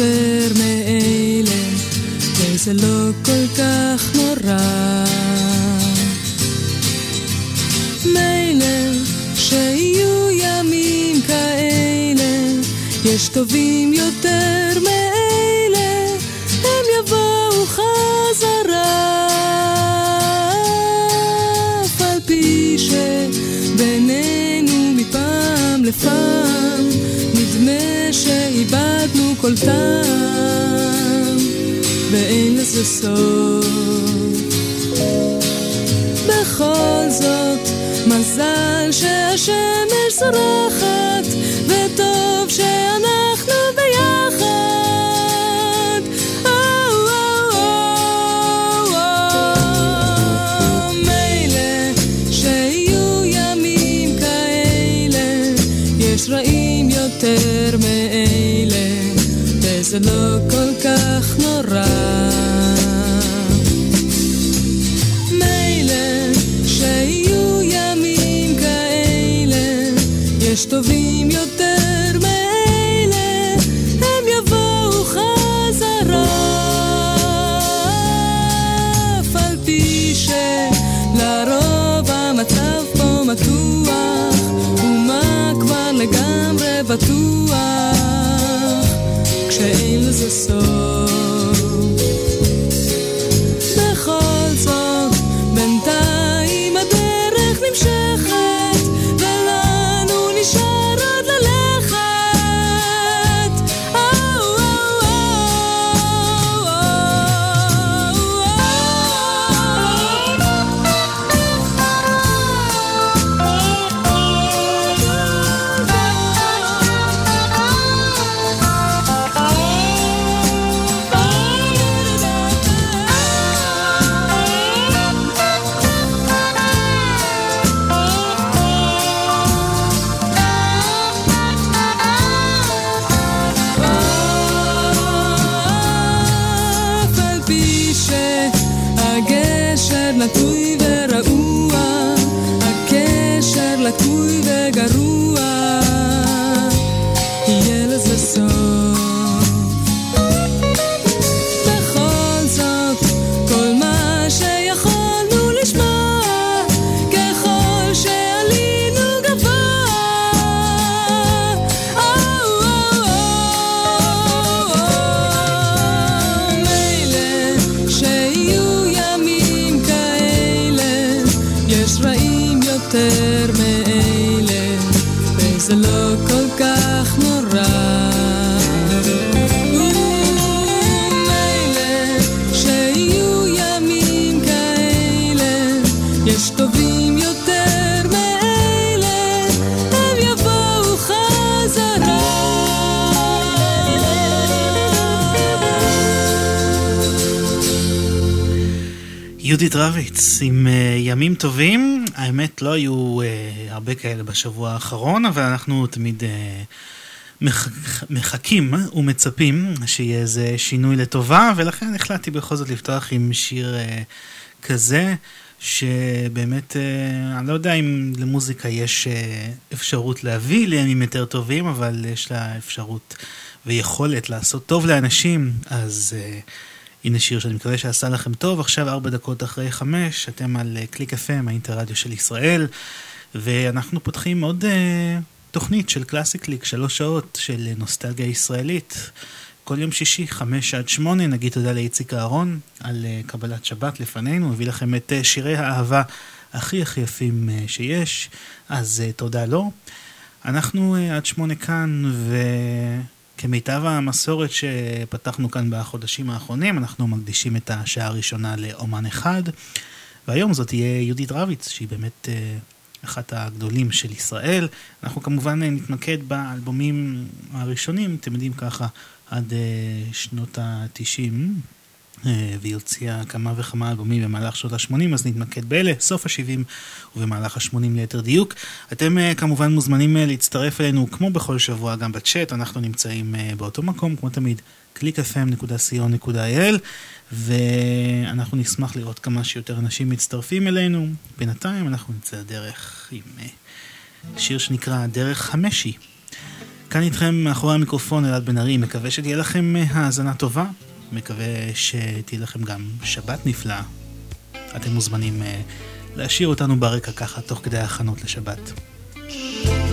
יותר מאלה, וזה לא כל כך נורא. מילא שיהיו ימים כאלה, יש טובים יותר מאלה, הם יבואו חזרה. אף על פי שבינינו מפעם לפעם נדמה שאיבדנו כל טעם ואין לזה סוף. בכל זאת, מזל שהשמש זורחת לא כל כך נורא. מילא שיהיו ימים כאלה, יש טובים יותר מאלה, הם יבואו חזרה. אף על פי שלרוב המצב פה מתוח, ומה כבר לגמרי בטוח, כשאין לזה יהודית רביץ עם uh, ימים טובים, האמת לא היו uh, הרבה כאלה בשבוע האחרון, אבל אנחנו תמיד uh, מח... מחכים ומצפים שיהיה איזה שינוי לטובה, ולכן החלטתי בכל זאת לפתוח עם שיר uh, כזה, שבאמת, uh, אני לא יודע אם למוזיקה יש uh, אפשרות להביא לימים יותר טובים, אבל יש לה אפשרות ויכולת לעשות טוב לאנשים, אז uh, הנה שיר שאני מקווה שעשה לכם טוב. עכשיו ארבע דקות אחרי חמש, אתם על אה, קליק FM, האינטרדיו של ישראל, ואנחנו פותחים עוד אה, תוכנית של קלאסי קליק, שלוש שעות של נוסטלגיה ישראלית. כל יום שישי, חמש עד שמונה, נגיד תודה לאיציק אהרון על אה, קבלת שבת לפנינו, הביא לכם את אה, שירי האהבה הכי הכי יפים אה, שיש, אז אה, תודה לו. אנחנו אה, עד שמונה כאן, וכמיטב המסורת שפתחנו כאן בחודשים האחרונים, אנחנו מקדישים את השעה הראשונה לאומן אחד, והיום זאת תהיה יהודית רביץ, שהיא באמת... Uh, אחת הגדולים של ישראל. אנחנו כמובן נתמקד באלבומים הראשונים, אתם יודעים ככה, עד uh, שנות ה-90, uh, והיא הוציאה כמה וכמה אלבומים במהלך שנות ה-80, אז נתמקד באלה, סוף ה-70 ובמהלך ה-80 ליתר דיוק. אתם uh, כמובן מוזמנים uh, להצטרף אלינו כמו בכל שבוע גם בצ'אט, אנחנו נמצאים באותו מקום, כמו תמיד, www.clickfm.co.il ואנחנו נשמח לראות כמה שיותר אנשים מצטרפים אלינו. בינתיים אנחנו נצא לדרך עם שיר שנקרא דרך המשי. כאן איתכם מאחורי המיקרופון אלעד בן ארי, מקווה שתהיה לכם האזנה טובה, מקווה שתהיה לכם גם שבת נפלאה. אתם מוזמנים להשאיר אותנו ברקע ככה תוך כדי ההכנות לשבת. לישון.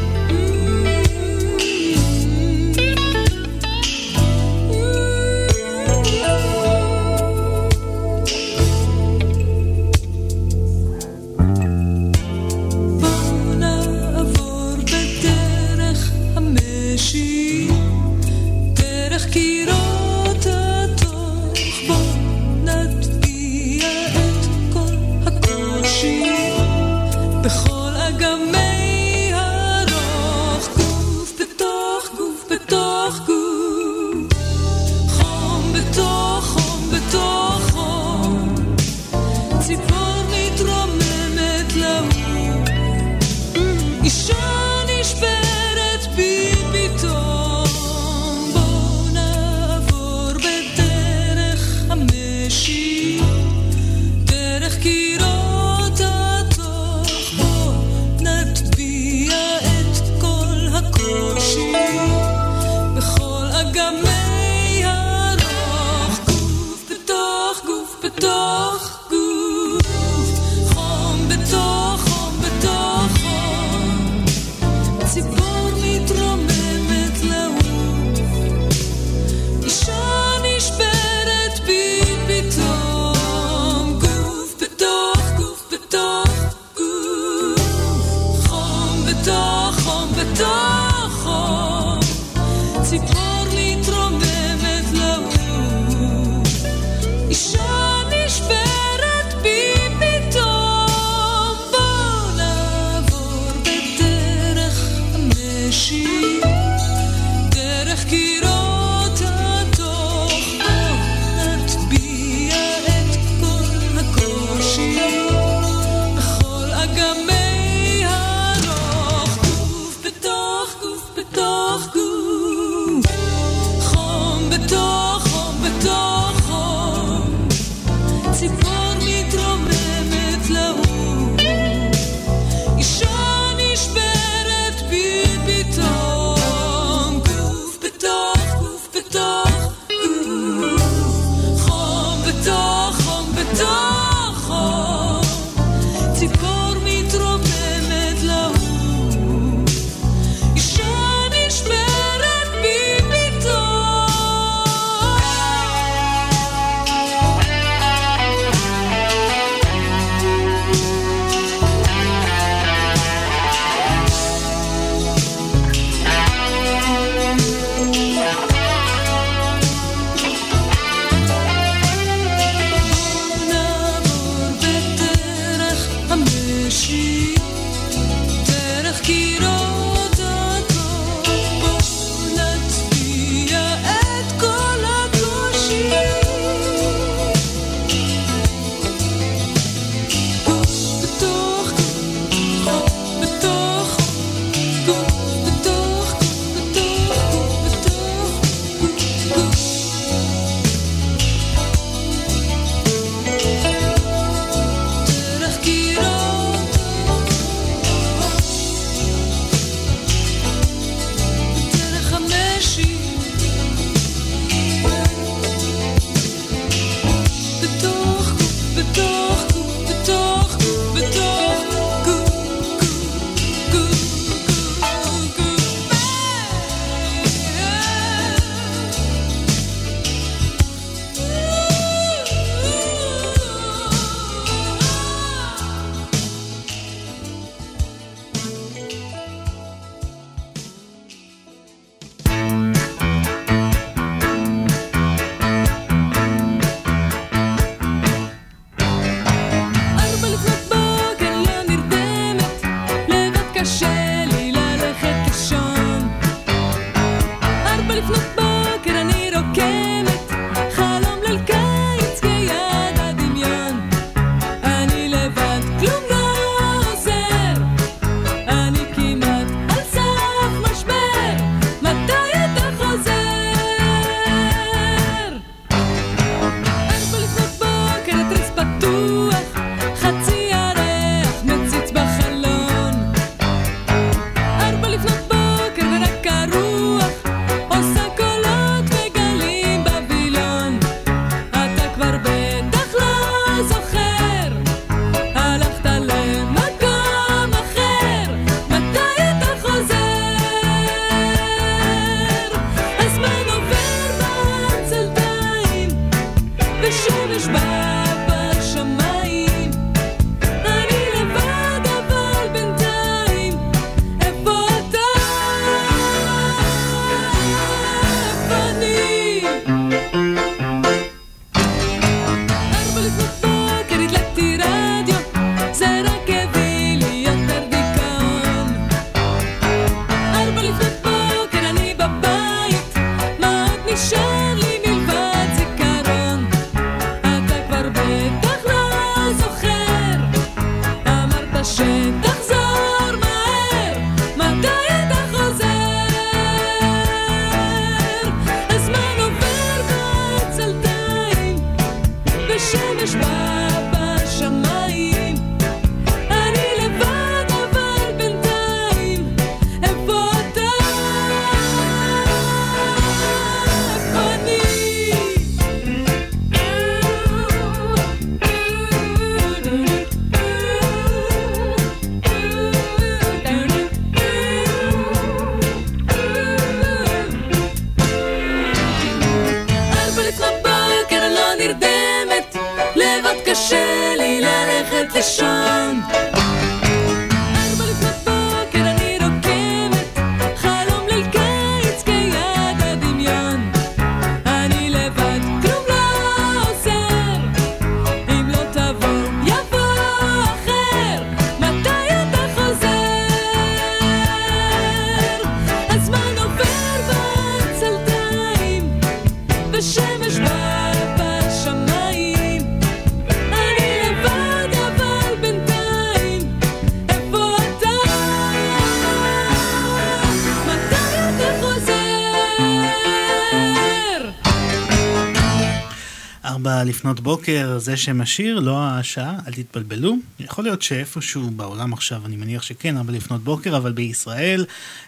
לפנות בוקר, זה שם השיר, לא השעה, אל תתבלבלו. יכול להיות שאיפשהו בעולם עכשיו, אני מניח שכן, ארבע לפנות בוקר, אבל בישראל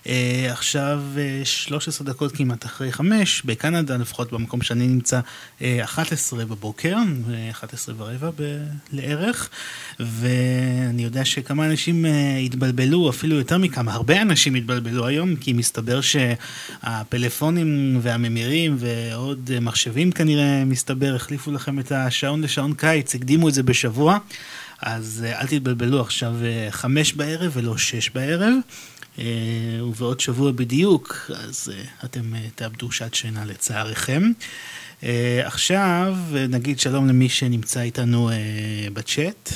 אה, עכשיו אה, 13 דקות כמעט אחרי חמש, בקנדה, לפחות במקום שאני נמצא, אה, 11 בבוקר, אה, 11 ורבע ב- לערך, ואני יודע שכמה אנשים אה, התבלבלו, אפילו יותר מכמה, הרבה אנשים התבלבלו היום, כי מסתבר שהפלאפונים והממירים ועוד מחשבים כנראה, מסתבר, החליפו לכם את השעון לשעון קיץ, הקדימו את זה בשבוע, אז אה, אל תתבלבלו עכשיו אה, חמש בערב ולא שש בערב. אה, ובעוד שבוע בדיוק, אז אתם תאבדו שעת שינה לצערכם. אה, עכשיו נגיד שלום למי שנמצא איתנו בצ'אט.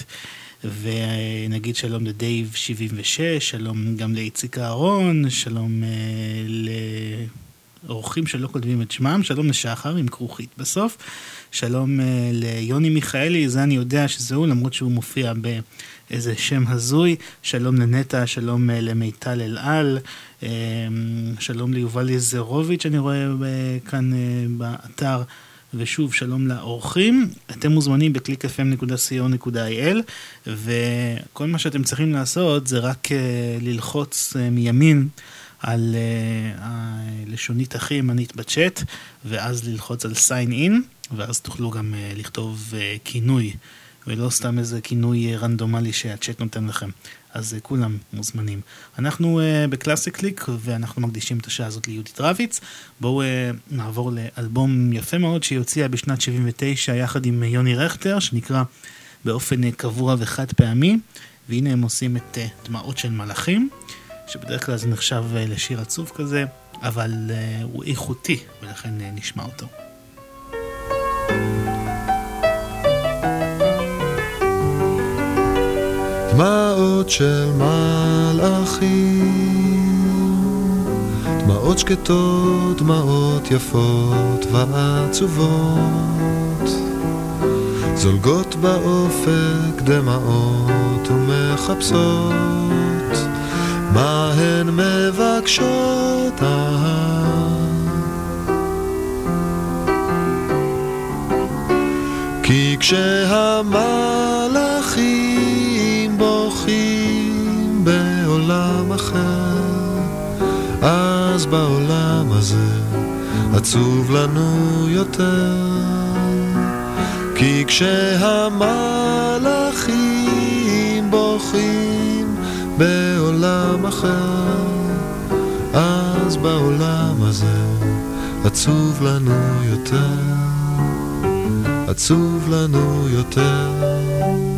ונגיד שלום לדייב 76, שלום גם לאיציק אהרון, שלום אה, לאורחים שלא כותבים את שמם, שלום לשחר עם כרוכית בסוף, שלום אה, ליוני מיכאלי, זה אני יודע שזה הוא, למרות שהוא מופיע באיזה שם הזוי, שלום לנטע, שלום אה, למיטל אלעל, אה, שלום ליובל יזרוביץ', אני רואה אה, כאן אה, באתר. ושוב, שלום לאורחים. אתם מוזמנים ב-clickfm.co.il וכל מה שאתם צריכים לעשות זה רק uh, ללחוץ uh, מימין על הלשונית הכי ימנית בצ'אט, ואז ללחוץ על sign in, ואז תוכלו גם לכתוב כינוי, ולא סתם איזה כינוי רנדומלי שהצ'אט נותן לכם. אז uh, כולם מוזמנים. אנחנו uh, בקלאסי קליק, ואנחנו מקדישים את השעה הזאת ליהודית רביץ. בואו uh, נעבור לאלבום יפה מאוד שהיא הוציאה בשנת 79 יחד עם יוני רכטר, שנקרא באופן uh, קבוע וחד פעמי, והנה הם עושים את uh, דמעות של מלאכים, שבדרך כלל זה נחשב uh, לשיר עצוב כזה, אבל uh, הוא איכותי, ולכן uh, נשמע אותו. דמעות של מלאכים, דמעות שקטות, דמעות יפות ועצובות, זולגות באופק דמעות ומחפשות, מה הן מבקשות. כי כשהמלאכים בוכים בעולם אחר, אז בעולם הזה עצוב לנו יותר. כי כשהמלאכים בוכים בעולם אחר, אז בעולם הזה עצוב לנו יותר. עצוב לנו יותר.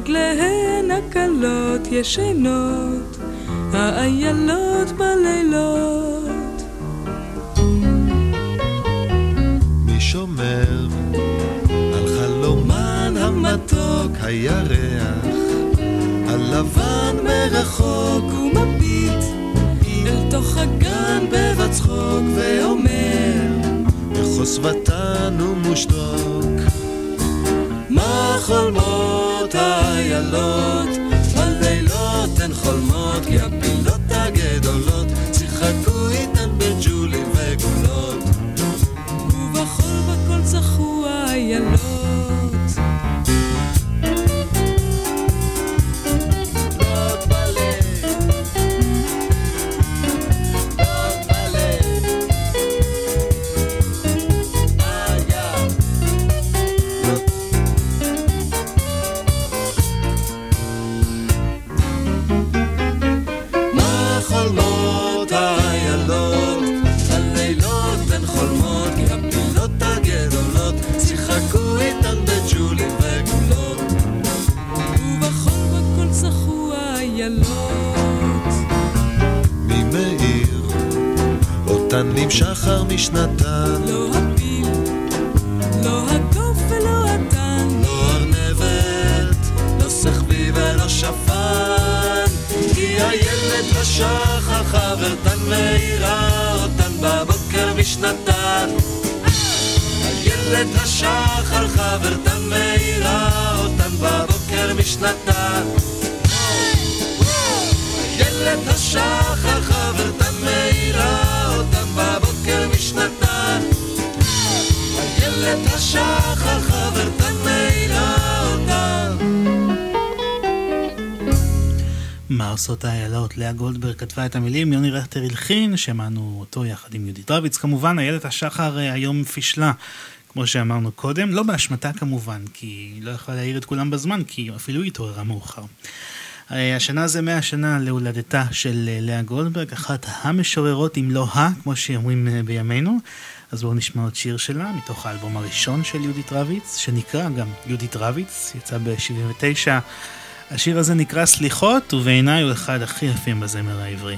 רגליהן הקלות ישנות. את המילים, יוני רכטר הלחין, שמענו אותו יחד עם יהודית רביץ. כמובן, איילת השחר אה, היום פישלה, כמו שאמרנו קודם, לא באשמתה כמובן, כי היא לא יכולה להעיר את כולם בזמן, כי אפילו היא התעוררה מאוחר. אה, השנה זה 100 שנה להולדתה של אה, לאה גולדברג, אחת המשוררות, אם לא ה, כמו שאומרים בימינו. אז בואו נשמע עוד שיר שלה, מתוך האלבום הראשון של יהודית רביץ, שנקרא גם יהודית רביץ, יצא ב-79. השיר הזה נקרא סליחות, ובעיניי הוא אחד הכי יפים בזמר העברי.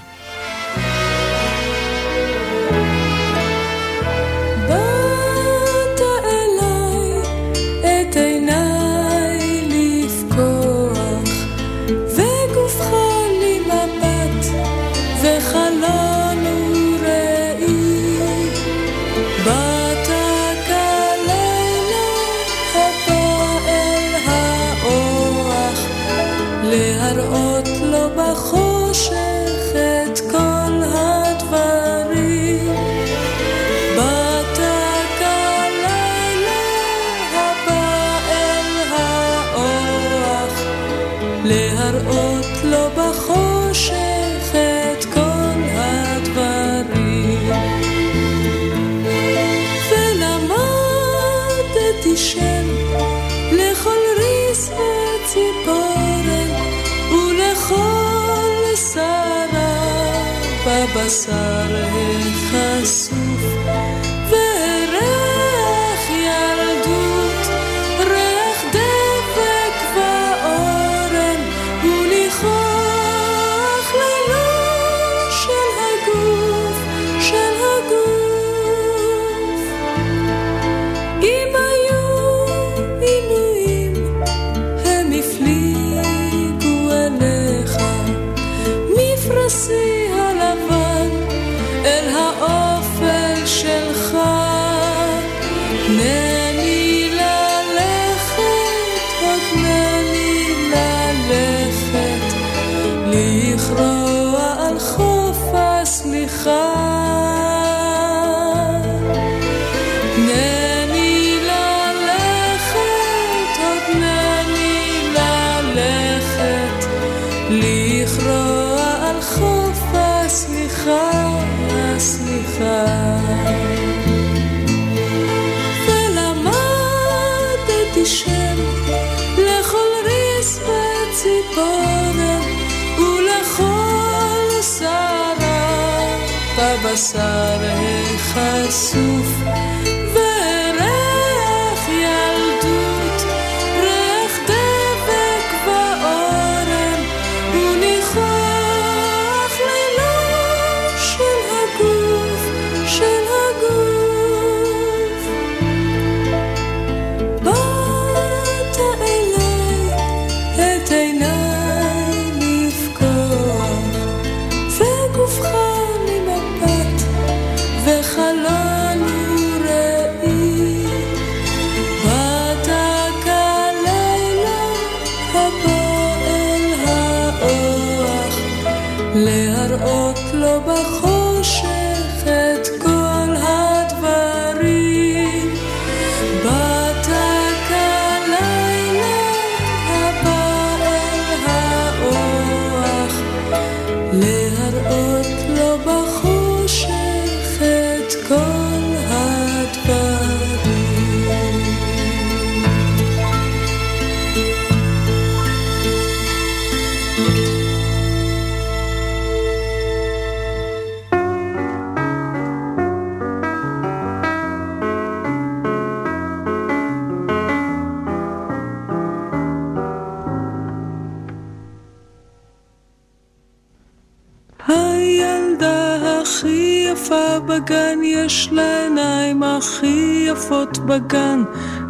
יש לה עיניים הכי יפות בגן,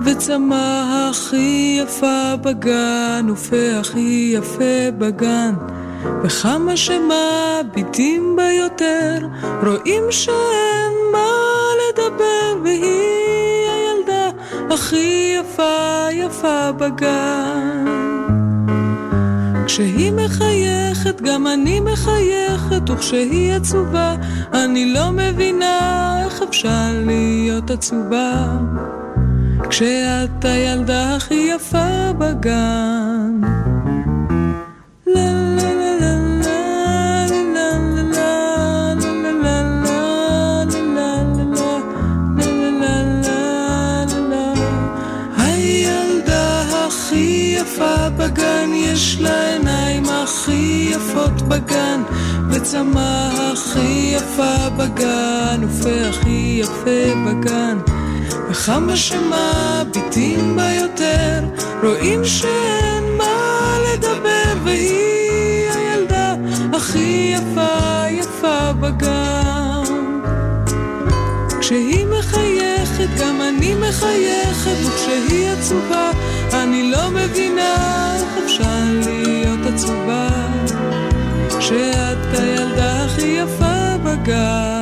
וצמא הכי יפה בגן, ופה הכי יפה בגן. וכמה שמביטים בה יותר, רואים שאין מה לדבר, והיא הילדה הכי יפה יפה בגן. כשהיא מחייכת, גם אני מחייכת, וכשהיא עצובה, אני לא מבינה אפשר להיות עצובה. כשאת הילדה הכי יפה בגן. וצמא הכי יפה בגן, ופה הכי יפה בגן. וכמה שמביטים בה יותר, רואים שאין מה לדבר, והיא הילדה הכי יפה יפה בגן. כשהיא מחייכת, גם אני מחייכת, וכשהיא עצובה, אני לא מבינה איך אפשר להיות עצובה. כשאת הילדה הכי יפה בגן.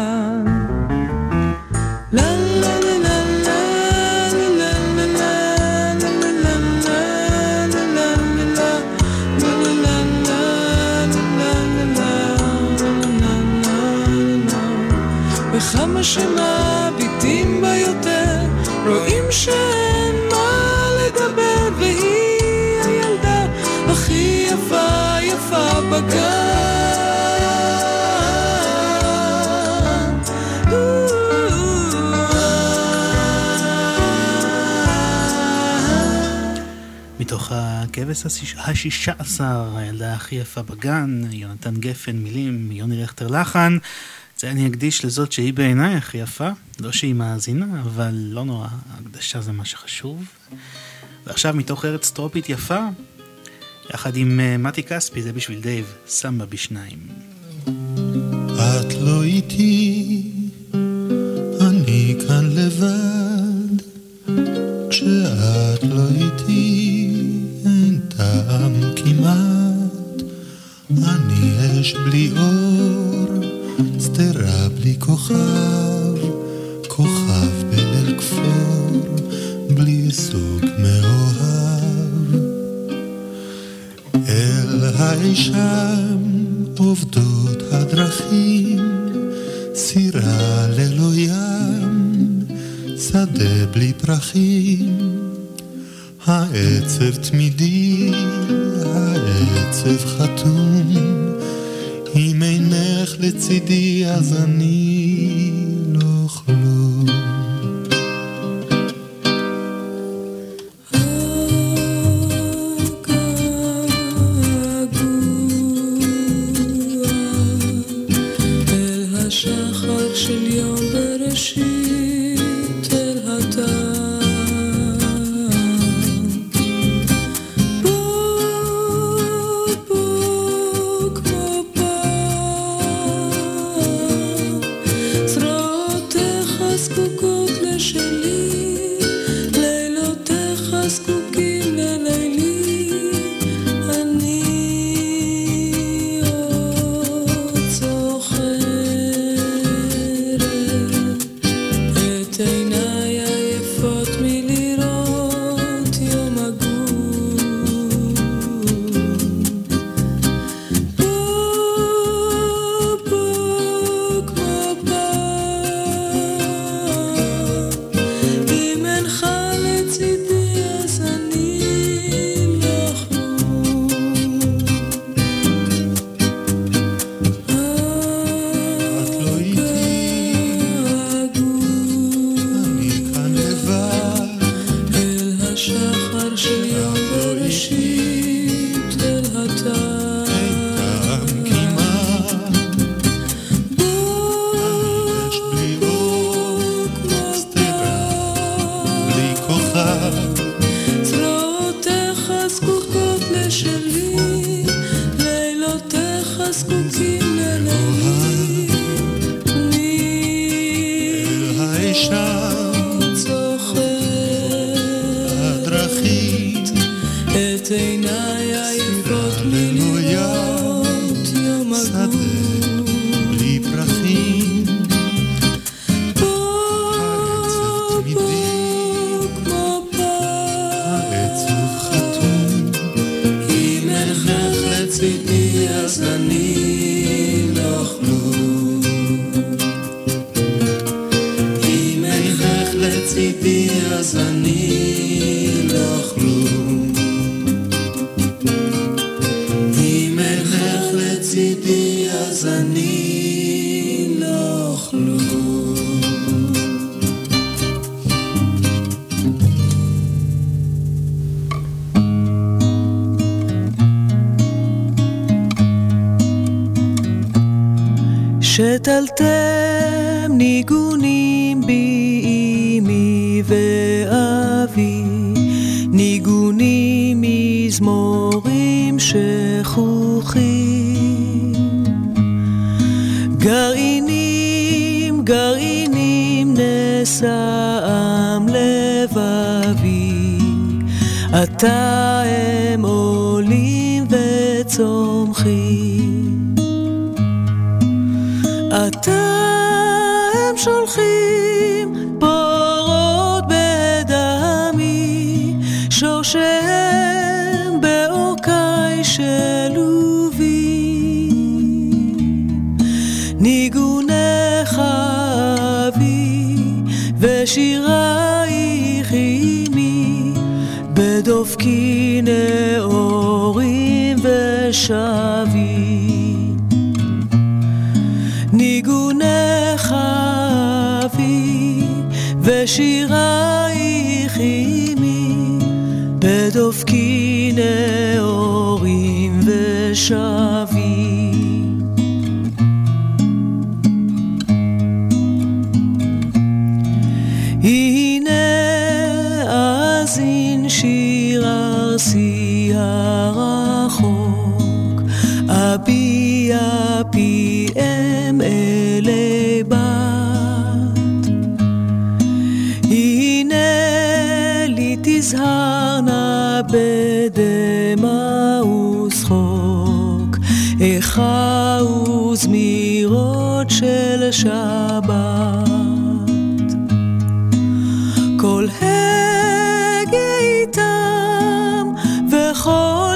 הכבש השיש- השישה עשר, הילדה הכי יפה בגן, יונתן גפן, מילים, יוני רכטר לחן. זה אני אקדיש לזאת שהיא בעיניי הכי יפה, לא שהיא מאזינה, אבל לא נורא, ההקדשה זה מה שחשוב. ועכשיו מתוך ארץ טרופית יפה, יחד עם אה, מתי כספי, זה בשביל דייב, סמבה בשניים. את לא איתי, אני כאן לבד. כשאת לא איתי, טעם כמעט. אני אש בלי אור, שדרה בלי כוכב, כוכב בליל כפור, בלי סוג מאוהב. אל האישם עובדות הדרכים, סירה ללא ים, שדה בלי פרחים. העצב תמידי, העצב חתום, אם אינך לצידי אז אני לא כלום.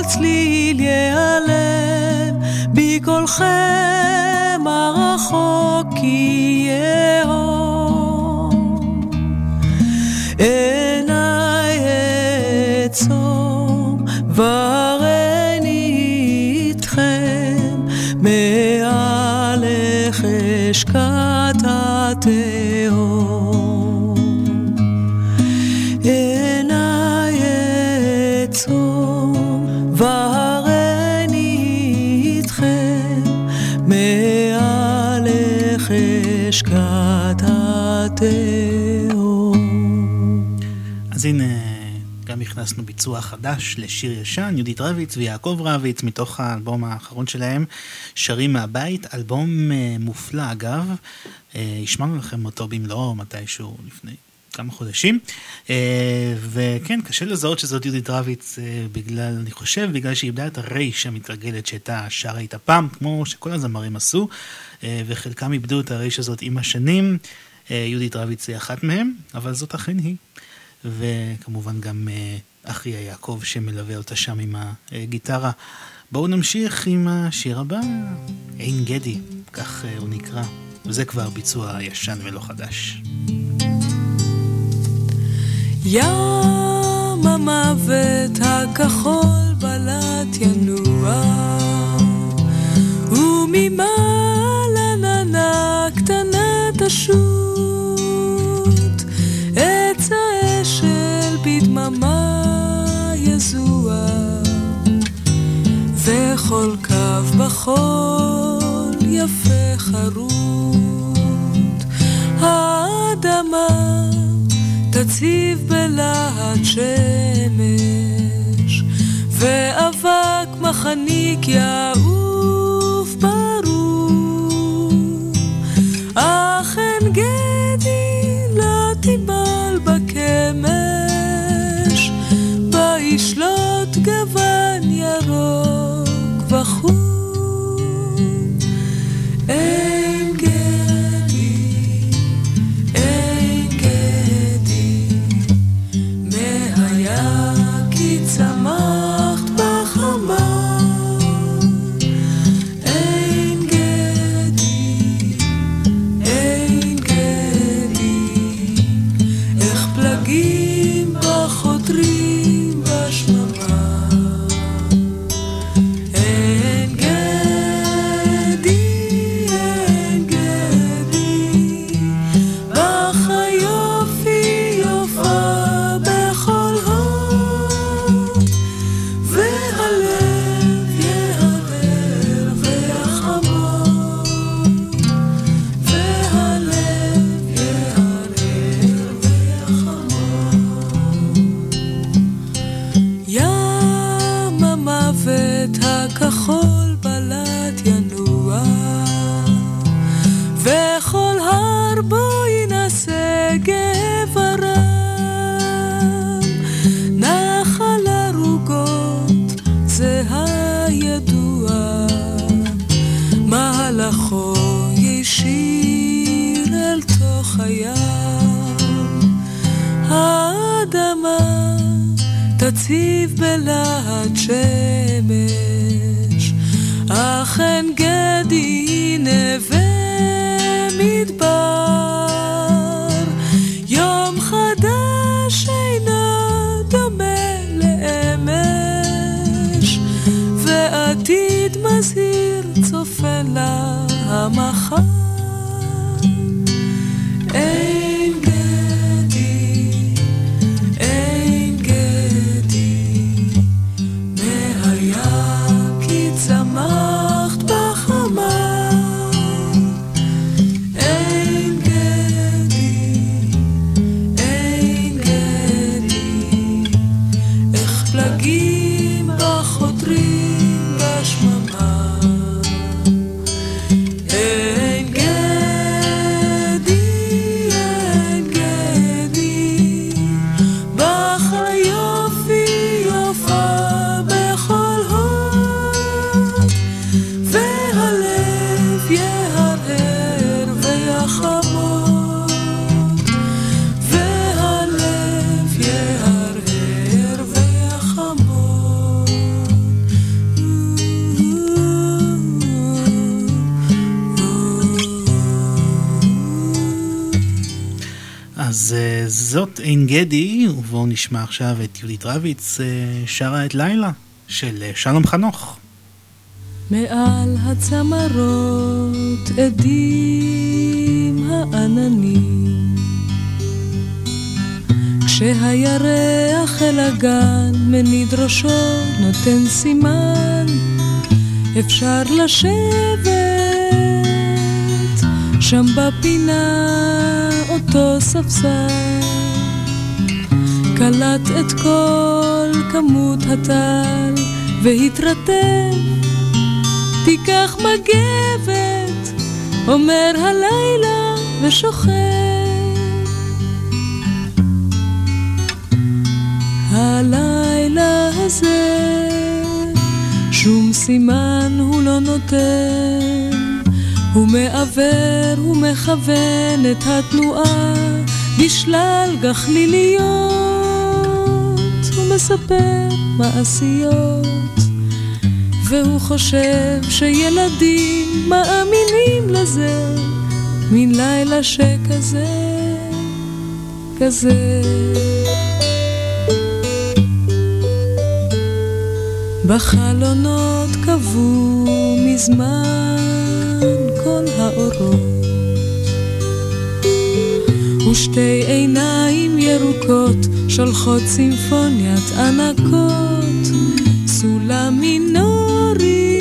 צליל ייעלם, בקולכם הרחוק יהיה אור. עיניי אעצום, והריני איתכם, מעל החשקת ביצוע חדש לשיר ישן, יהודית רביץ ויעקב רביץ, מתוך האלבום האחרון שלהם, שרים מהבית, אלבום אה, מופלא אגב, אה, השמענו לכם אותו במלואו מתישהו לפני כמה חודשים. אה, וכן, קשה לזהות שזאת יהודית רביץ בגלל, אני חושב, בגלל שהיא איבדה את הרייש המתרגלת שהייתה שרה איתה פעם, כמו שכל הזמרים עשו, וחלקם איבדו את הרייש הזאת עם השנים. יהודית רביץ היא אחת מהם, אבל זאת אכן היא. וכמובן גם אחיה יעקב שמלווה אותה שם עם הגיטרה. בואו נמשיך עם השיר הבא, עין גדי, כך הוא נקרא, וזה כבר ביצוע ישן ולא חדש. ים המוות הכחול בלט ינוע וממעלה ננה קטנה תשוט עץ האשל בדממה וכל קו בחול יפה חרוט. האדמה תציב בלהט שמש ואבק מחניק יעוף ברור. אך אין גדי לא תיבל בקמש בה ישלוט ירוק 呼 תציב בלהט שמש, אך אין גדי זאת עין גדי, ובואו נשמע עכשיו את יהודית רביץ uh, שרה את לילה של uh, שלום חנוך. מעל הצמרות עדים העננים כשהירח אל הגן מניד ראשו נותן סימן אפשר לשבת שם בפינה אותו ספסל קלט את כל כמות הטל והתרטב, תיקח מגבת, אומר הלילה ושוכח. הלילה הזה, שום סימן הוא לא נותן, הוא מעוור, ומכוון את התנועה בשלל גחליליות. מספר מעשיות, והוא חושב שילדים מאמינים לזה, מן לילה שכזה, כזה. בחלונות קבעו מזמן כל האורות ושתי עיניים ירוקות שולחות סימפוניית ענקות. סולם מינורי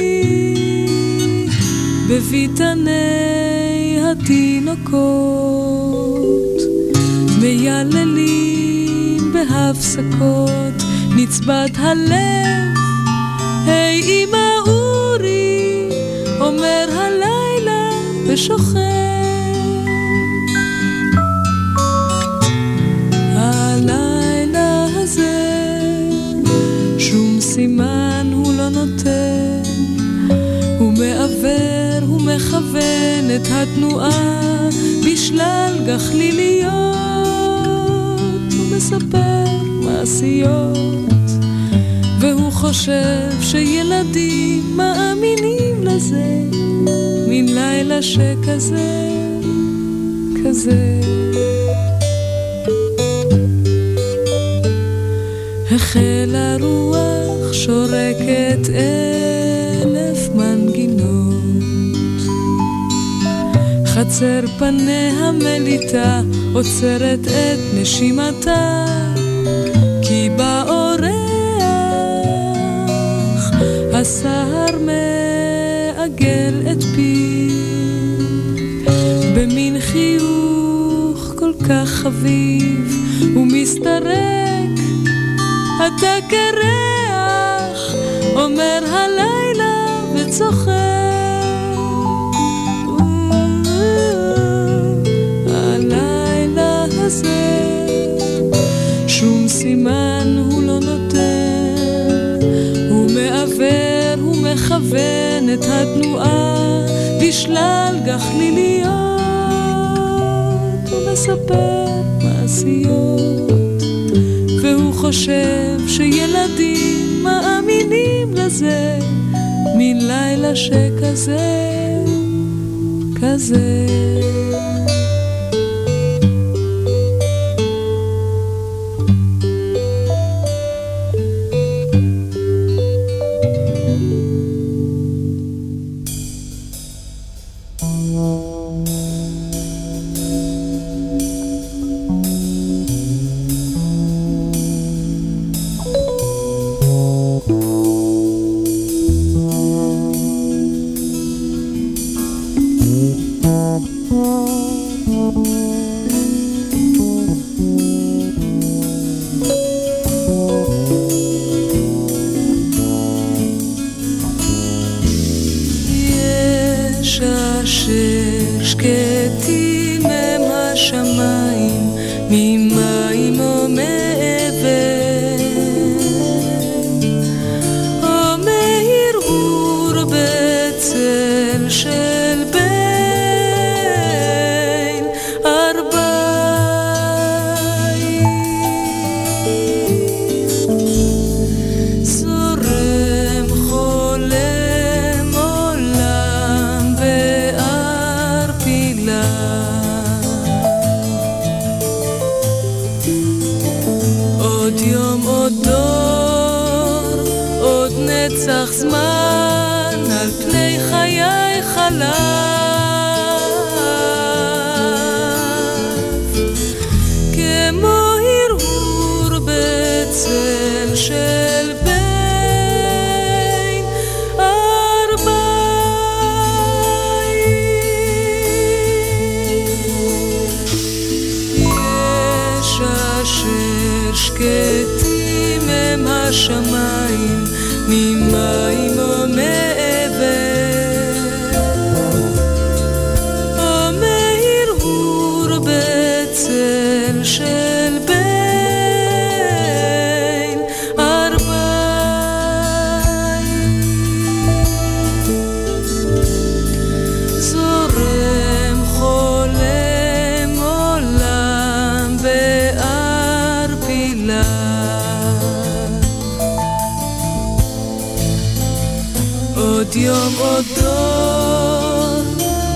בביתני התינוקות. מייללים בהפסקות נצבת הלב. היי אמא אורי, אומר הלילה ושוכב. הוא מכוון את התנועה בשלל גחליליות, הוא מספר מעשיות. והוא חושב שילדים מאמינים לזה, מן לילה שכזה, כזה. החלה רוח שורקת אלף חצר פניה מליטה עוצרת את נשימתה, כי באורח הסהר מעגל את פיו. במין חיוך כל כך חביב ומסתרק אתה קרח אומר הלילה וצוחק הזה. שום סימן הוא לא נותן. הוא מעוור, הוא מכוון את התנועה. בשלל גחליליות הוא מספר מעשיות. והוא חושב שילדים מאמינים לזה. מן לילה שכזה, כזה. עוד יום, עוד דור,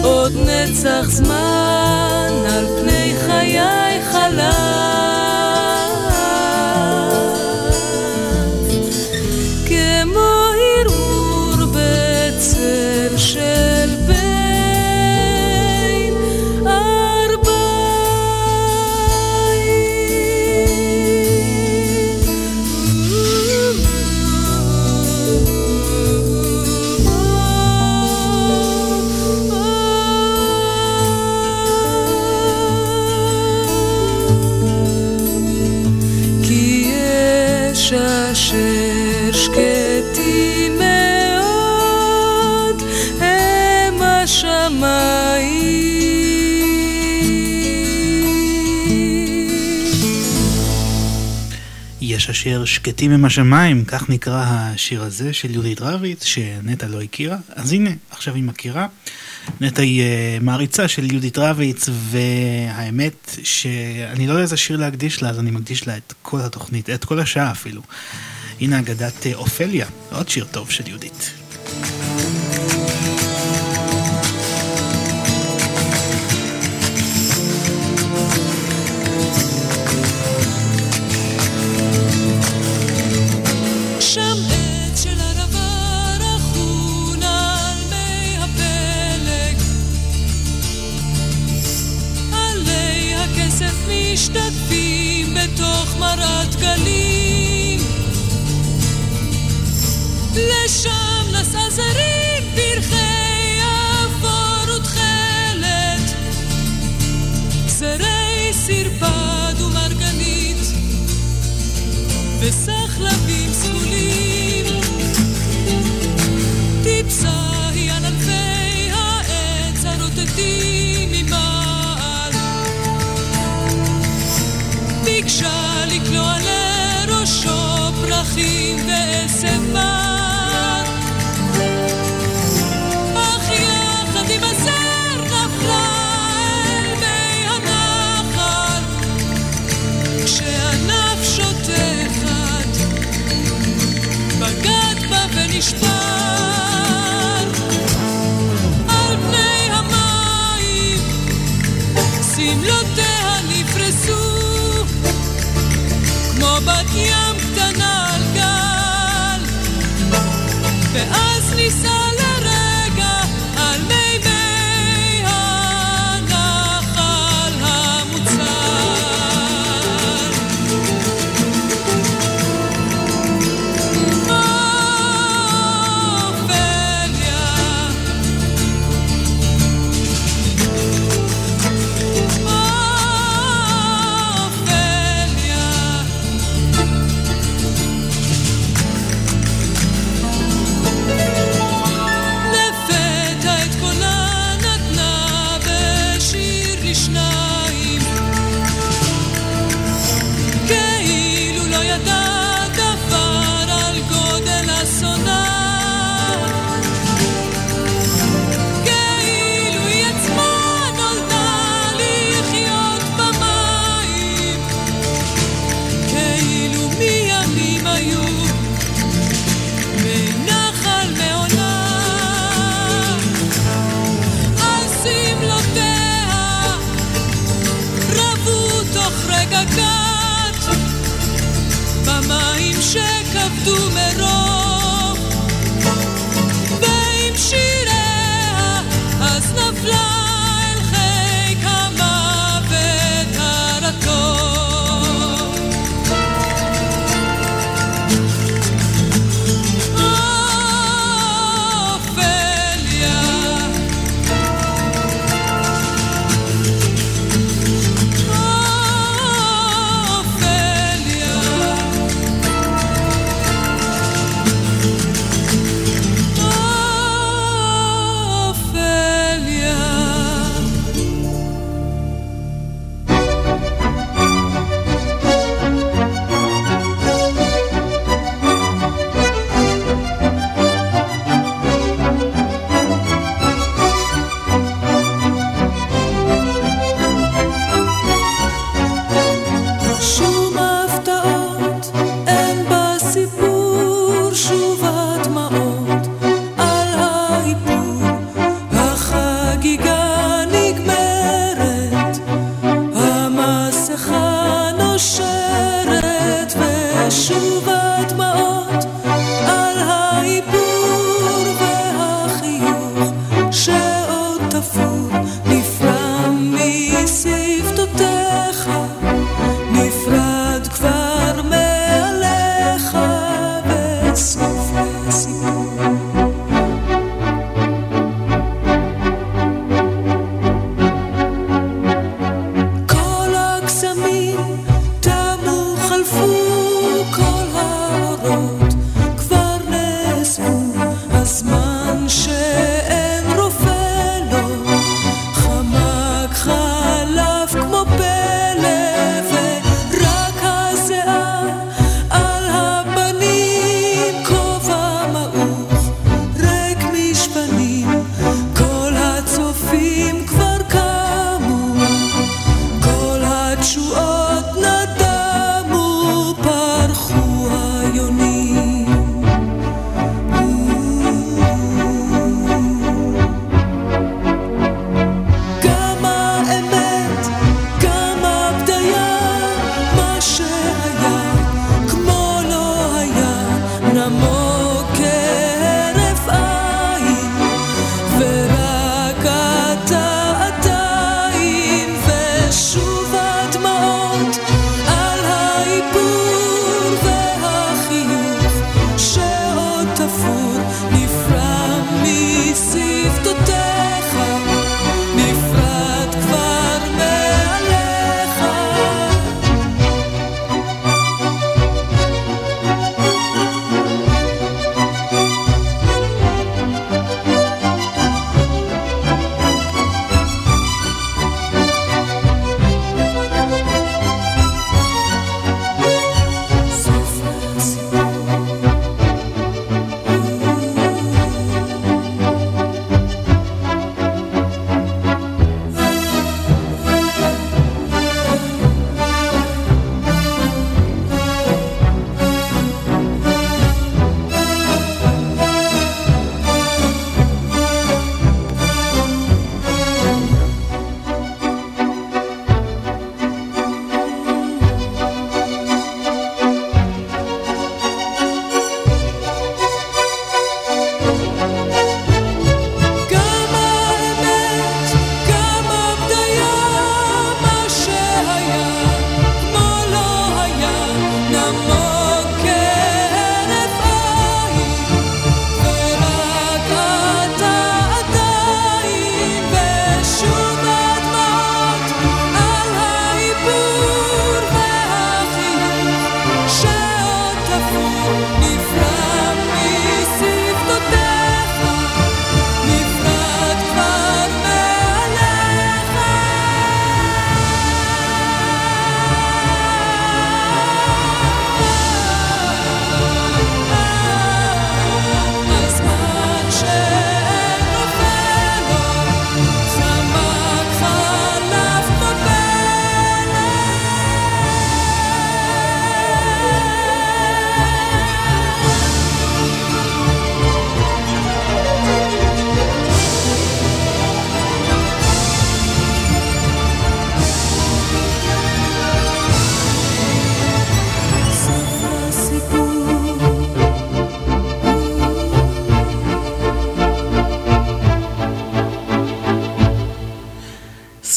עוד נצח זמן, על פני חיי חלם. השיר שקטים הם השמיים, כך נקרא השיר הזה של יהודית רביץ, שנטע לא הכירה. אז הנה, עכשיו היא מכירה. נטע היא uh, מעריצה של יהודית רביץ, והאמת שאני לא יודע איזה שיר להקדיש לה, אז אני מקדיש לה את כל התוכנית, את כל השעה אפילו. הנה אגדת uh, אופליה, עוד שיר טוב של יהודית.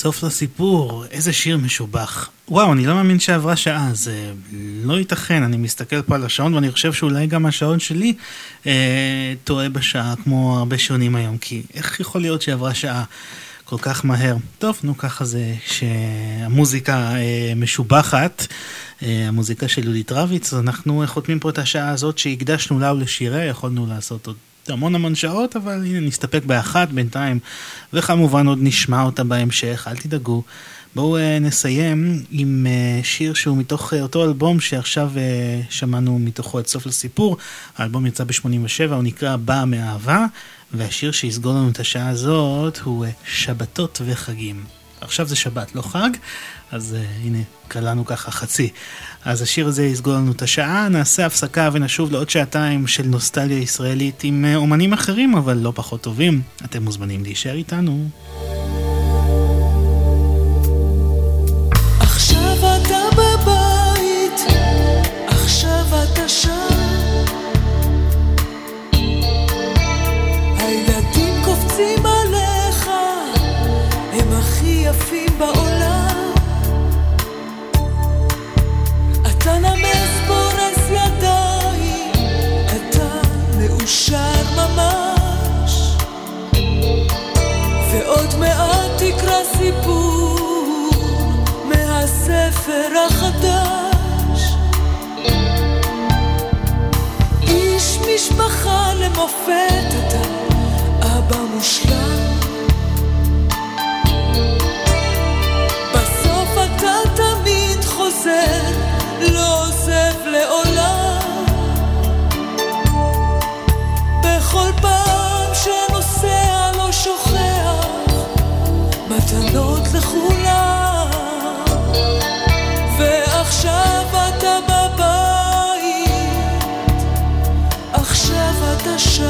סוף לסיפור, איזה שיר משובח. וואו, אני לא מאמין שעברה שעה, זה לא ייתכן, אני מסתכל פה על השעון ואני חושב שאולי גם השעון שלי אה, טועה בשעה, כמו הרבה שעונים היום, כי איך יכול להיות שעברה שעה כל כך מהר? טוב, נו ככה זה שהמוזיקה אה, משובחת, אה, המוזיקה של יהודית רביץ, אנחנו חותמים פה את השעה הזאת שהקדשנו לה ולשיריה, יכולנו לעשות עוד המון המון שעות, אבל הנה נסתפק באחת בינתיים, וכמובן עוד נשמע אותה בהמשך, אל תדאגו. בואו uh, נסיים עם uh, שיר שהוא מתוך uh, אותו אלבום שעכשיו שמענו מתוכו את סוף לסיפור. האלבום יצא ב-87, הוא נקרא באה מאהבה, והשיר שיסגור לנו את השעה הזאת הוא שבתות וחגים. עכשיו זה שבת, לא חג, אז הנה, קלענו ככה חצי. אז השיר הזה יסגור לנו את השעה, נעשה הפסקה ונשוב לעוד שעתיים של נוסטליה ישראלית עם uh, אומנים אחרים, אבל לא פחות טובים. אתם מוזמנים להישאר איתנו. ועוד מעט תקרא סיפור מהספר החדש. איש משפחה למופת אתה, אבא מושלם. בסוף אתה תמיד חוזר, לא עוזב לעולם. בכל פעם מתנות לכולם. ועכשיו אתה בבית, עכשיו אתה שם.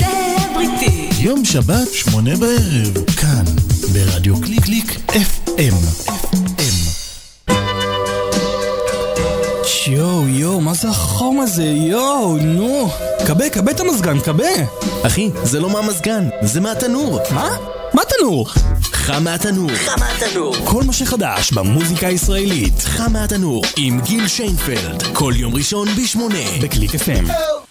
סלבריטי! יום שבת, שמונה בערב, כאן, ברדיו קליק קליק FM. FM. יואו, יואו, מה זה החום הזה? יואו, נו. כבה, כבה את המזגן, כבה. אחי, זה לא מהמזגן, זה מהתנור. מה? מה תנור? חם מהתנור. כל מה שחדש במוזיקה הישראלית. חם מהתנור, עם גיל שיינפלד. כל יום ראשון בשמונה. בקליק FM. קליק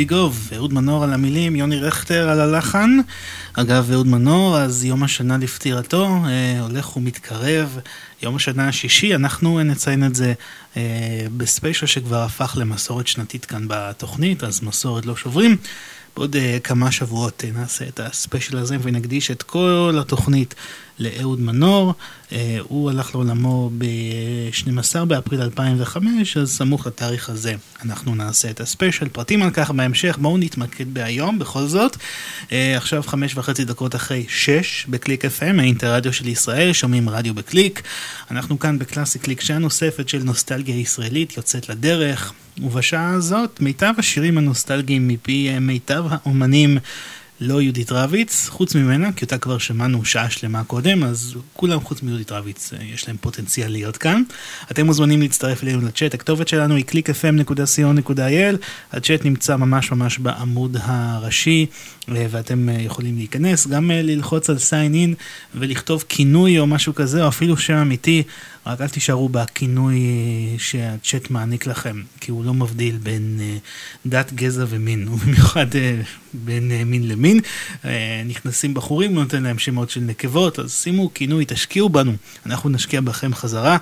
שלובים, גידי גוב, אהוד מנור על המילים, יוני רכטר על הלחן. אגב, אהוד מנור, אז יום השנה לפטירתו אה, הולך ומתקרב. יום השנה השישי, אנחנו נציין את זה אה, בספיישל שכבר הפך למסורת שנתית כאן בתוכנית, אז מסורת לא שוברים. בעוד אה, כמה שבועות אה, נעשה את הספיישל הזה ונקדיש את כל התוכנית לאהוד מנור. אה, הוא הלך לעולמו ב-12 באפריל 2005, אז סמוך לתאריך הזה אנחנו נעשה את הספיישל. פרטים על כך בהמשך, בואו נתמקד בהיום בכל זאת. אה, עכשיו חמש וחצי דקות אחרי שש בקליק FM, האינטרדיו של ישראל, שומעים רדיו בקליק. אנחנו כאן בקלאסי קליק, שעה נוספת של נוסטלגיה ישראלית יוצאת לדרך. ובשעה הזאת מיטב השירים הנוסטלגיים מפי מיטב האומנים לא יהודית רביץ, חוץ ממנה, כי אותה כבר שמענו שעה שלמה קודם, אז כולם חוץ מיהודית רביץ יש להם פוטנציאל להיות כאן. אתם מוזמנים להצטרף אלינו לצ'אט, הכתובת שלנו היא www.clickfm.co.il, הצ'אט נמצא ממש ממש בעמוד הראשי, ואתם יכולים להיכנס, גם ללחוץ על sign in ולכתוב כינוי או משהו כזה, או אפילו שם אמיתי. רק אל תישארו בכינוי שהצ'אט מעניק לכם, כי הוא לא מבדיל בין דת, גזע ומין, ובמיוחד בין מין למין. נכנסים בחורים, נותן להם שמות של נקבות, אז שימו כינוי, תשקיעו בנו, אנחנו נשקיע בכם חזרה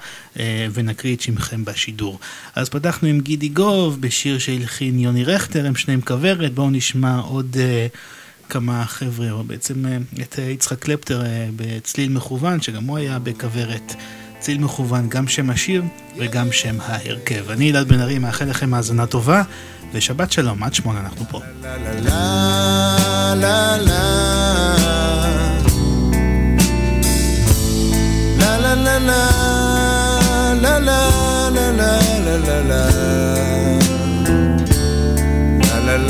ונקריא את שמכם בשידור. אז פתחנו עם גידי גוב בשיר שהלחין יוני רכטר, הם שניהם כוורת, בואו נשמע עוד... כמה חבר'ה, או בעצם את יצחק קלפטר בצליל מכוון, שגם הוא היה בכוורת. ציל מכוון, גם שם השיר וגם שם ההרכב. אני אלעד בן ארי, מאחל לכם האזנה טובה, ושבת שלום, עד שמונה אנחנו פה.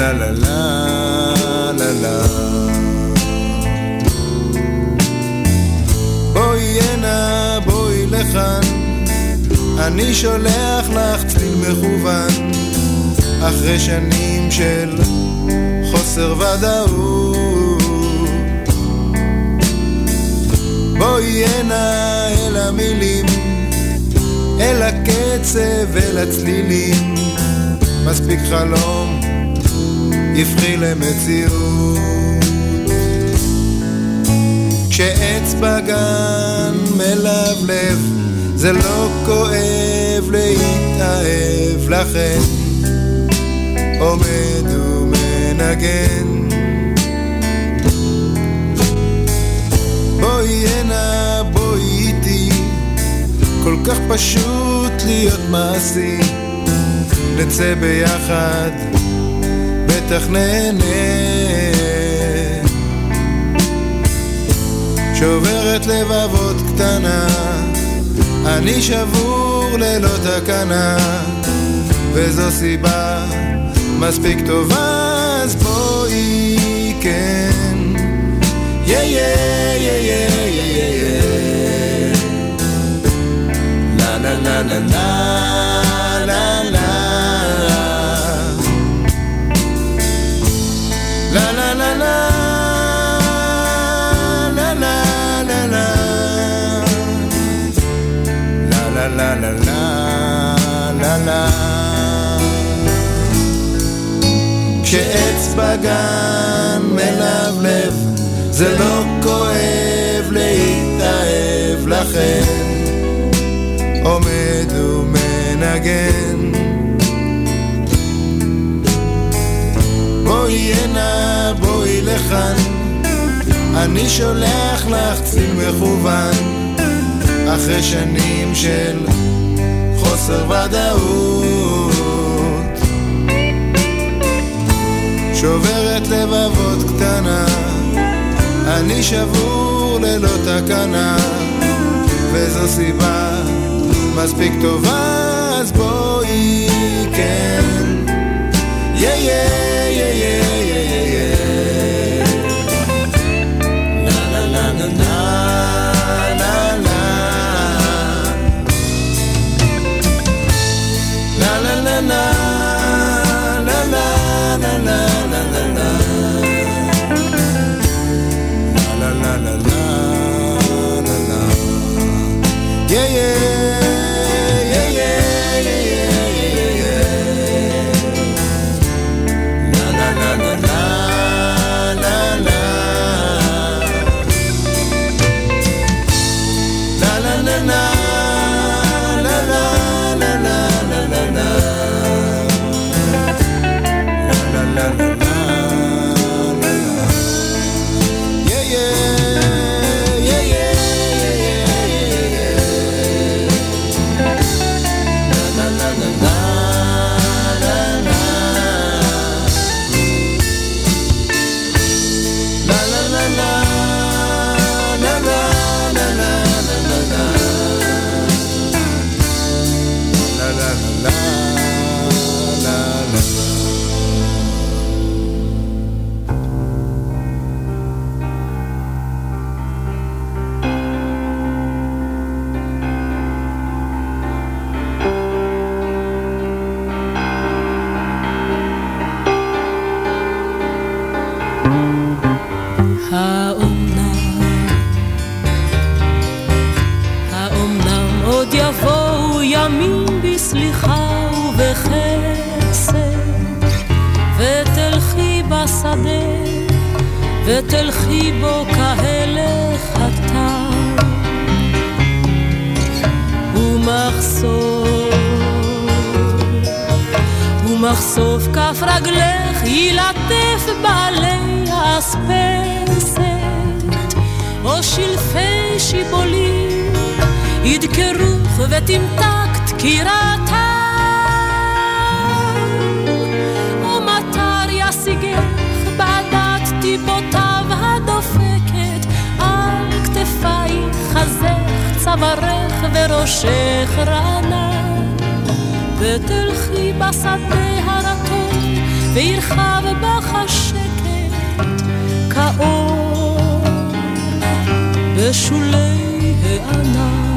בואי אני שולח לך צליל מכוון, אחרי שנים של חוסר ודאות. בואי הנה אל המילים, אל הקצב, אל הצלילים, מספיק חלום, יפחי למציאות. כשעץ בגן מלבלב, זה לא כואב להתאהב לכן, עומד ומנגן. בואי הנה, בואי איתי, כל כך פשוט להיות מעשי, נצא ביחד, בטח נהנה. שוברת לבבות קטנה, אני שבור ללא תקנה, וזו סיבה מספיק טובה, אז פה היא כן. יא יא יא יא יא יא לה לה לה לה לה לה כשעץ בגן מלבלב זה לא כואב להתאהב לכן עומד ומנגן. בואי הנה בואי לכאן. אני שולח לך ציל מכוון. אחרי שנים של חוסר ודאות שוברת לבבות קטנה. אני שבור ללא תקנה וזו סיבה מספיק טובה אז בואי כן. יא יא יא יא ומחשוף כף רגלך ילטף בעלי האספסת, או שלפי שיבולים ידקרוך ותמתק דקירתם, או ישיגך בעדת טיפותיו הדופקת על כתפייך, חזך, צווארך וראשך רענן, ותלכי בשדה וירחב בך השקט כאור בשולי הענן.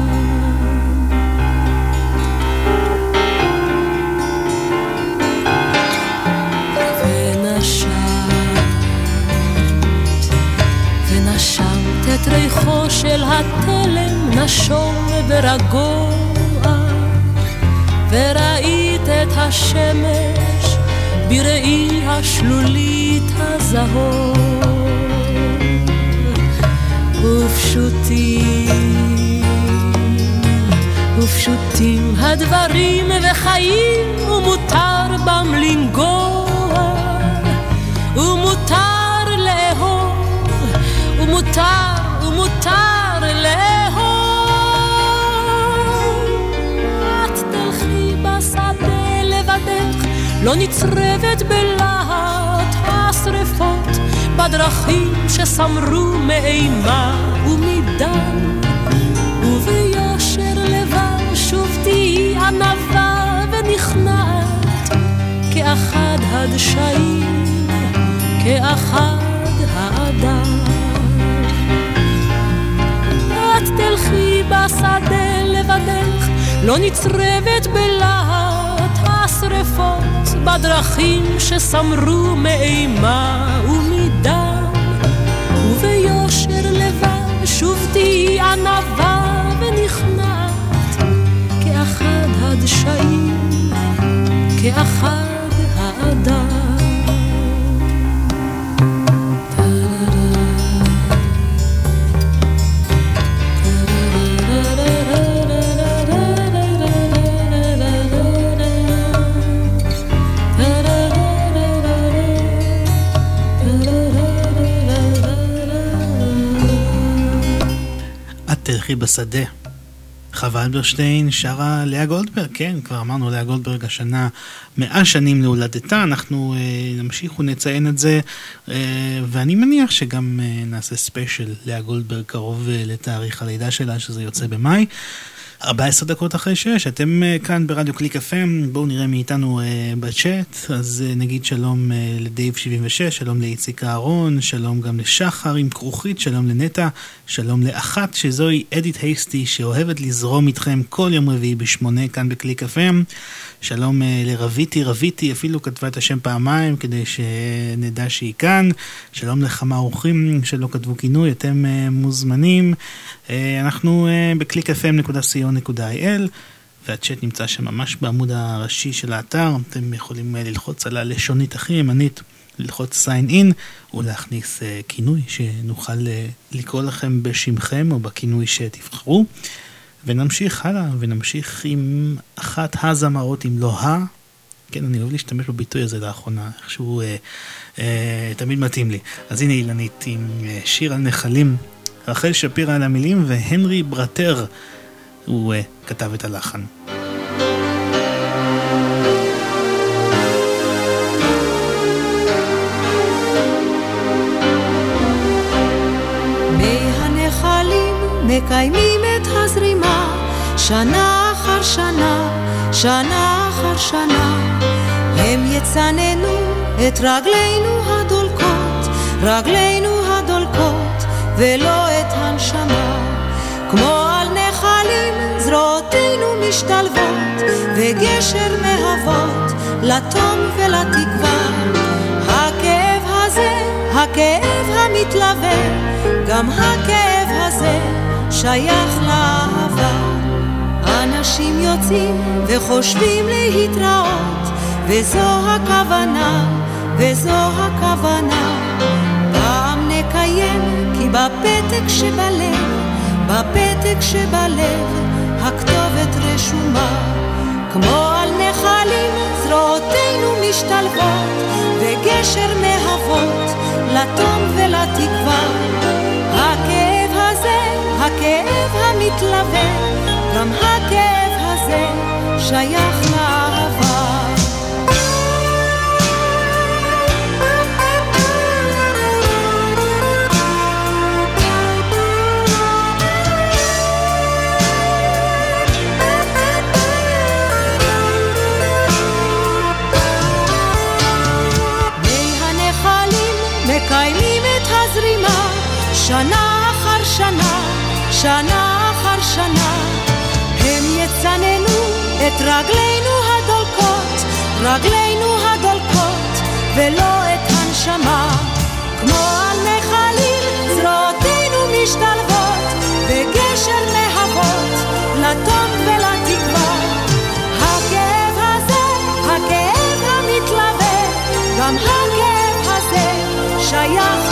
את ריחו של התלם נשום ורגוע וראית את השמש בראי השלולית הזהוב ופשוטים ופשוטים הדברים וחיים ומותר בם לנגוע. ומותר לאהוב ומותר לא נצרבת בלהט השרפות בדרכים שסמרו מאימה ומדם. וביושר לבב שוב תהי ענווה ונכנעת כאחד הדשאים כאחד האדם. את תלכי בשדה לבדך לא נצרבת בלהט השרפות בדרכים שסמרו מאימה ומדם וביושר לבב שוב תהי ענווה ונכנעת כאחד הדשאים כאחד את תלכי בשדה. חווה אלברשטיין שרה לאה גולדברג, כן, כבר אמרנו לאה גולדברג השנה מאה שנים להולדתה, אנחנו אה, נמשיך ונציין את זה, אה, ואני מניח שגם אה, נעשה ספיישל לאה גולדברג קרוב אה, לתאריך הלידה שלה, שזה יוצא במאי. 14 דקות אחרי 6, אתם אה, כאן ברדיו קליק FM, בואו נראה מי איתנו אה, בצ'אט, אז אה, נגיד שלום לדייב 76, שלום לאיציק אהרון, שלום גם לשחר עם כרוכית, שלום לנטע, שלום לאחת שזוהי אדית הייסטי שאוהבת לזרום איתכם כל יום רביעי בשמונה כאן בקליק FM, שלום uh, לרביטי, רביטי אפילו כתבה את השם פעמיים כדי שנדע שהיא כאן, שלום לכמה אורחים שלא כתבו כינוי, אתם uh, מוזמנים, uh, אנחנו בקליק.fm.co.il והצ'אט נמצא שם ממש בעמוד הראשי של האתר, אתם יכולים ללחוץ על הלשונית הכי ימנית, ללחוץ sign in ולהכניס כינוי שנוכל לקרוא לכם בשמכם או בכינוי שתבחרו. ונמשיך הלאה, ונמשיך עם אחת הזמרות, אם לא ה... כן, אני אוהב להשתמש בביטוי הזה לאחרונה, איכשהו אה, אה, תמיד מתאים לי. אז הנה אילנית עם אה, שיר על נחלים, רחל שפירא על המילים, והנרי ברטר, הוא אה, כתב את הלחן. מקיימים שנה אחר שנה, שנה אחר שנה. הם יצננו את רגלינו הדולקות, רגלינו הדולקות, ולא את הנשמה. כמו על נחלים זרועותינו משתלבות, וגשר מהוות לתום ולתקווה. הכאב הזה, הכאב המתלווה, גם הכאב הזה שייך לאהבה. אנשים יוצאים וחושבים להתראות, וזו הכוונה, וזו הכוונה. פעם נקיים, כי בפתק שבלב, בפתק שבלב, הכתובת רשומה. כמו על נחלים זרועותינו משתלבות, וגשר מהוות לתום ולתקווה. הכאב הזה, הכאב המתלווה, גם הכאב הזה שייך הזרימה שנה אחר שנה, שנה את רגלינו הדולקות, רגלינו הדולקות, ולא את הנשמה. כמו על נחלים זרועותינו משתלבות, וגשר מהוות לתום ולתקווה. הכאב הזה, הכאב המתלווה, גם הכאב הזה שייך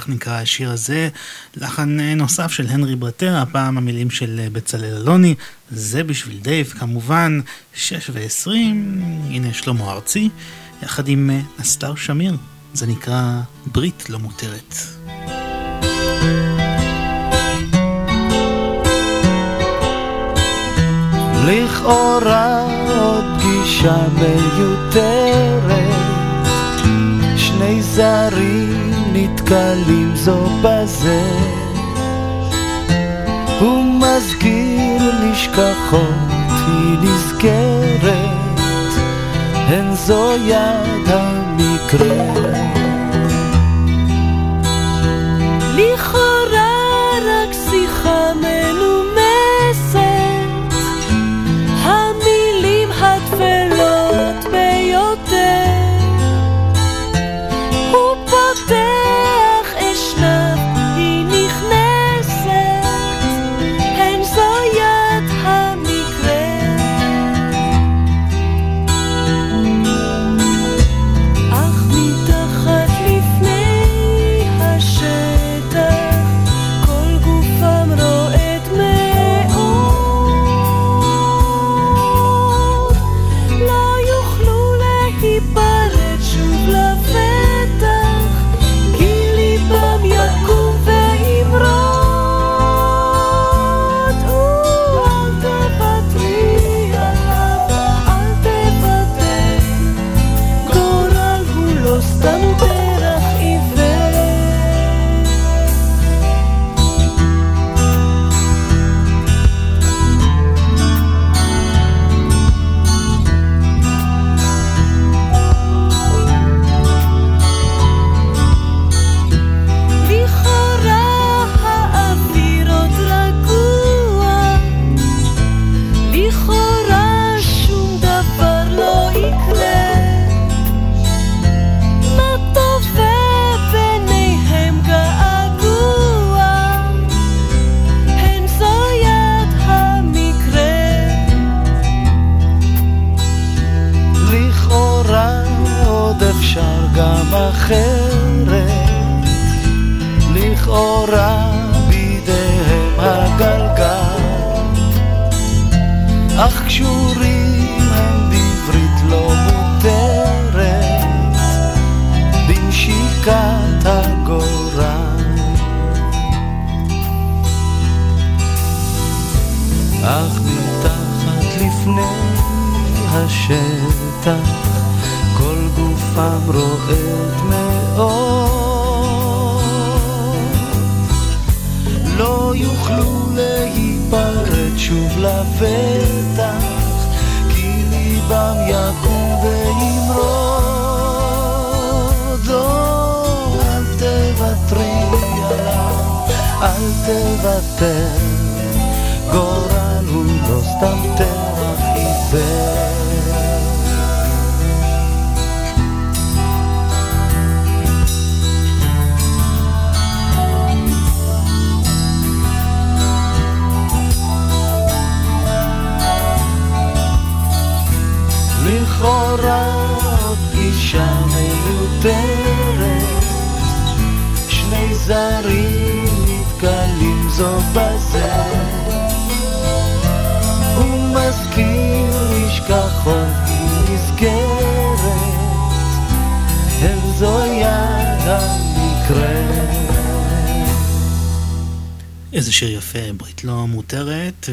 כך נקרא השיר הזה. לחן אה, נוסף של הנרי ברטר, הפעם המילים של אה, בצלאל אלוני. זה בשביל דייב, כמובן, שש ועשרים, הנה שלמה ארצי, יחד עם אה, אסתר שמיר. זה נקרא ברית לא מותרת. לכאורה עוד פגישה מיותרת שני זרים נתקלים זו בזה הוא מזכיר נשכחות, היא נזכרת, הן זו יד המקרה.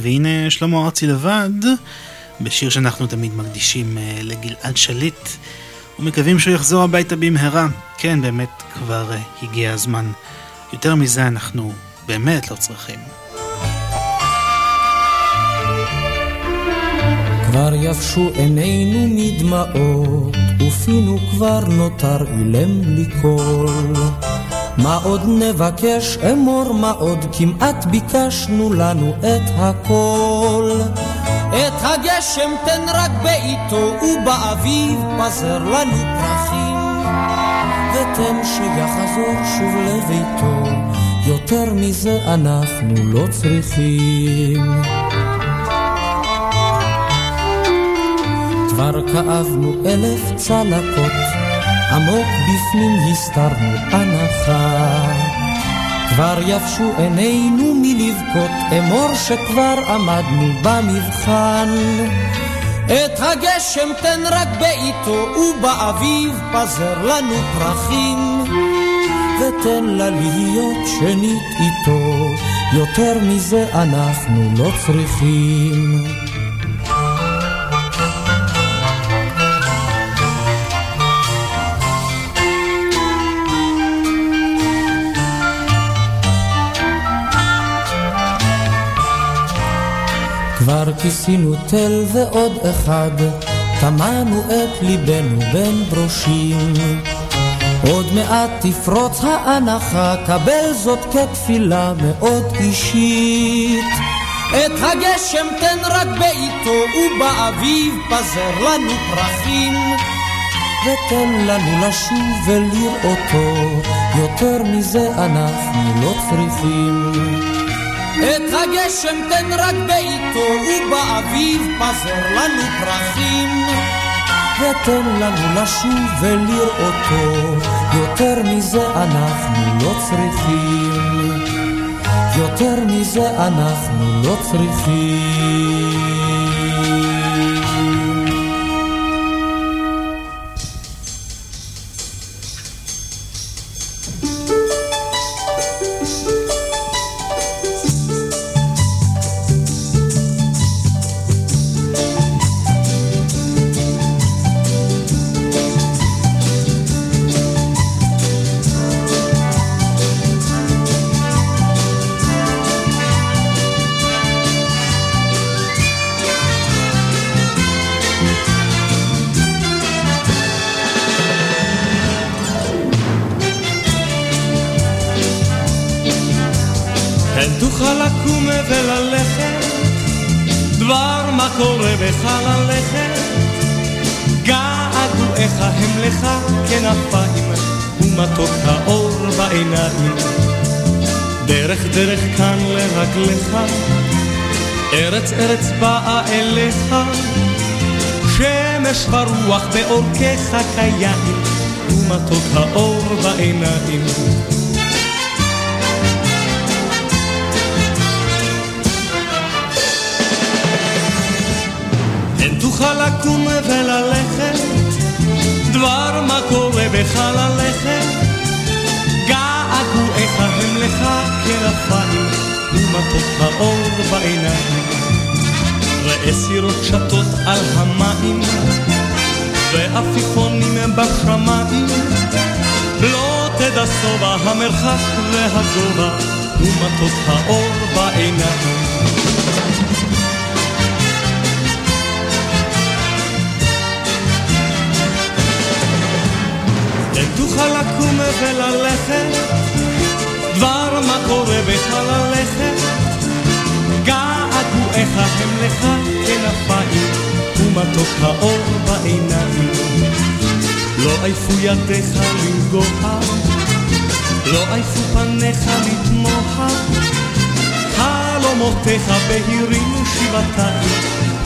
והנה שלמה ארצי לבד, בשיר שאנחנו תמיד מקדישים אה, לגלעד שליט, ומקווים שהוא יחזור הביתה במהרה. כן, באמת כבר אה, הגיע הזמן. יותר מזה אנחנו באמת לא צריכים. כבר יבשו עינינו מדמעות, ופינו כבר נותר אילם בלי קול. מה עוד נבקש אמור, מה עוד כמעט ביקשנו לנו את הכל. את הגשם תן רק בעיתו, ובאביב פזר לנו פרחים. ותן שיחזור שוב לביתו, יותר מזה אנחנו לא צריכים. כבר כאבנו אלף צלקות, עמוק בפנים הסתרנו הנחה. כבר יבשו עינינו מלבכות, אמור שכבר עמדנו במבחן. את הגשם תן רק בעיתו, ובאביב פזר לנו פרחים. ותן לה להיות שנית איתו, יותר מזה אנחנו לא צריכים. כבר כיסינו תל ועוד אחד, טמנו את ליבנו בין ברושים. עוד מעט תפרוץ האנחה, קבל זאת כתפילה מאוד אישית. את הגשם תן רק בעיתו, ובאביב פזר לנו פרחים. ותן לנו לשוב ולראותו, יותר מזה אנחנו לא צריכים. את הגשם תן רק בעיתו, ובאביב פזר לנו פרחים. ותן לנו לשוב ולראותו, יותר מזה אנחנו לא צריכים. יותר מזה אנחנו לא צריכים. רגליך, ארץ ארץ באה אליך, שמש ורוח בעורקיך כיין, ומתוק האור בעיניים. אין תוכל לקום וללכת, דבר מה קורה בך ללכת, געגועיך הם לך כנפיים. ומתוק האור בעיניים. ראה סירות שטות על המים, ועפיפונים בשמיים. לא תדע שובע המרחק והגובה, ומתוק האור בעיניים. תוכל לקום וללכת קורה בחלליך, געגועיך הם לך כנפיים, ומתוק האור בעיניים. לא עייפו ידיך לנגוע, לא עייפו פניך לתמוה, חלומותיך בהירים שבעתיים,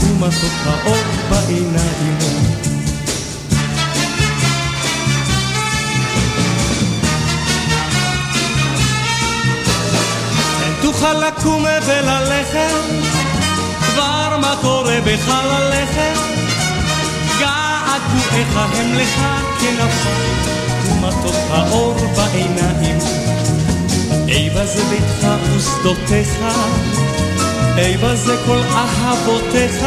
ומתוק האור בעיניים. תוכל לקום וללכת, כבר מה קורה בחלליך? געגועיך הם לך כנפיים, ומתוק האור בעיניים. איבה זה ביתך ושדותיך, איבה זה כל אהבותיך,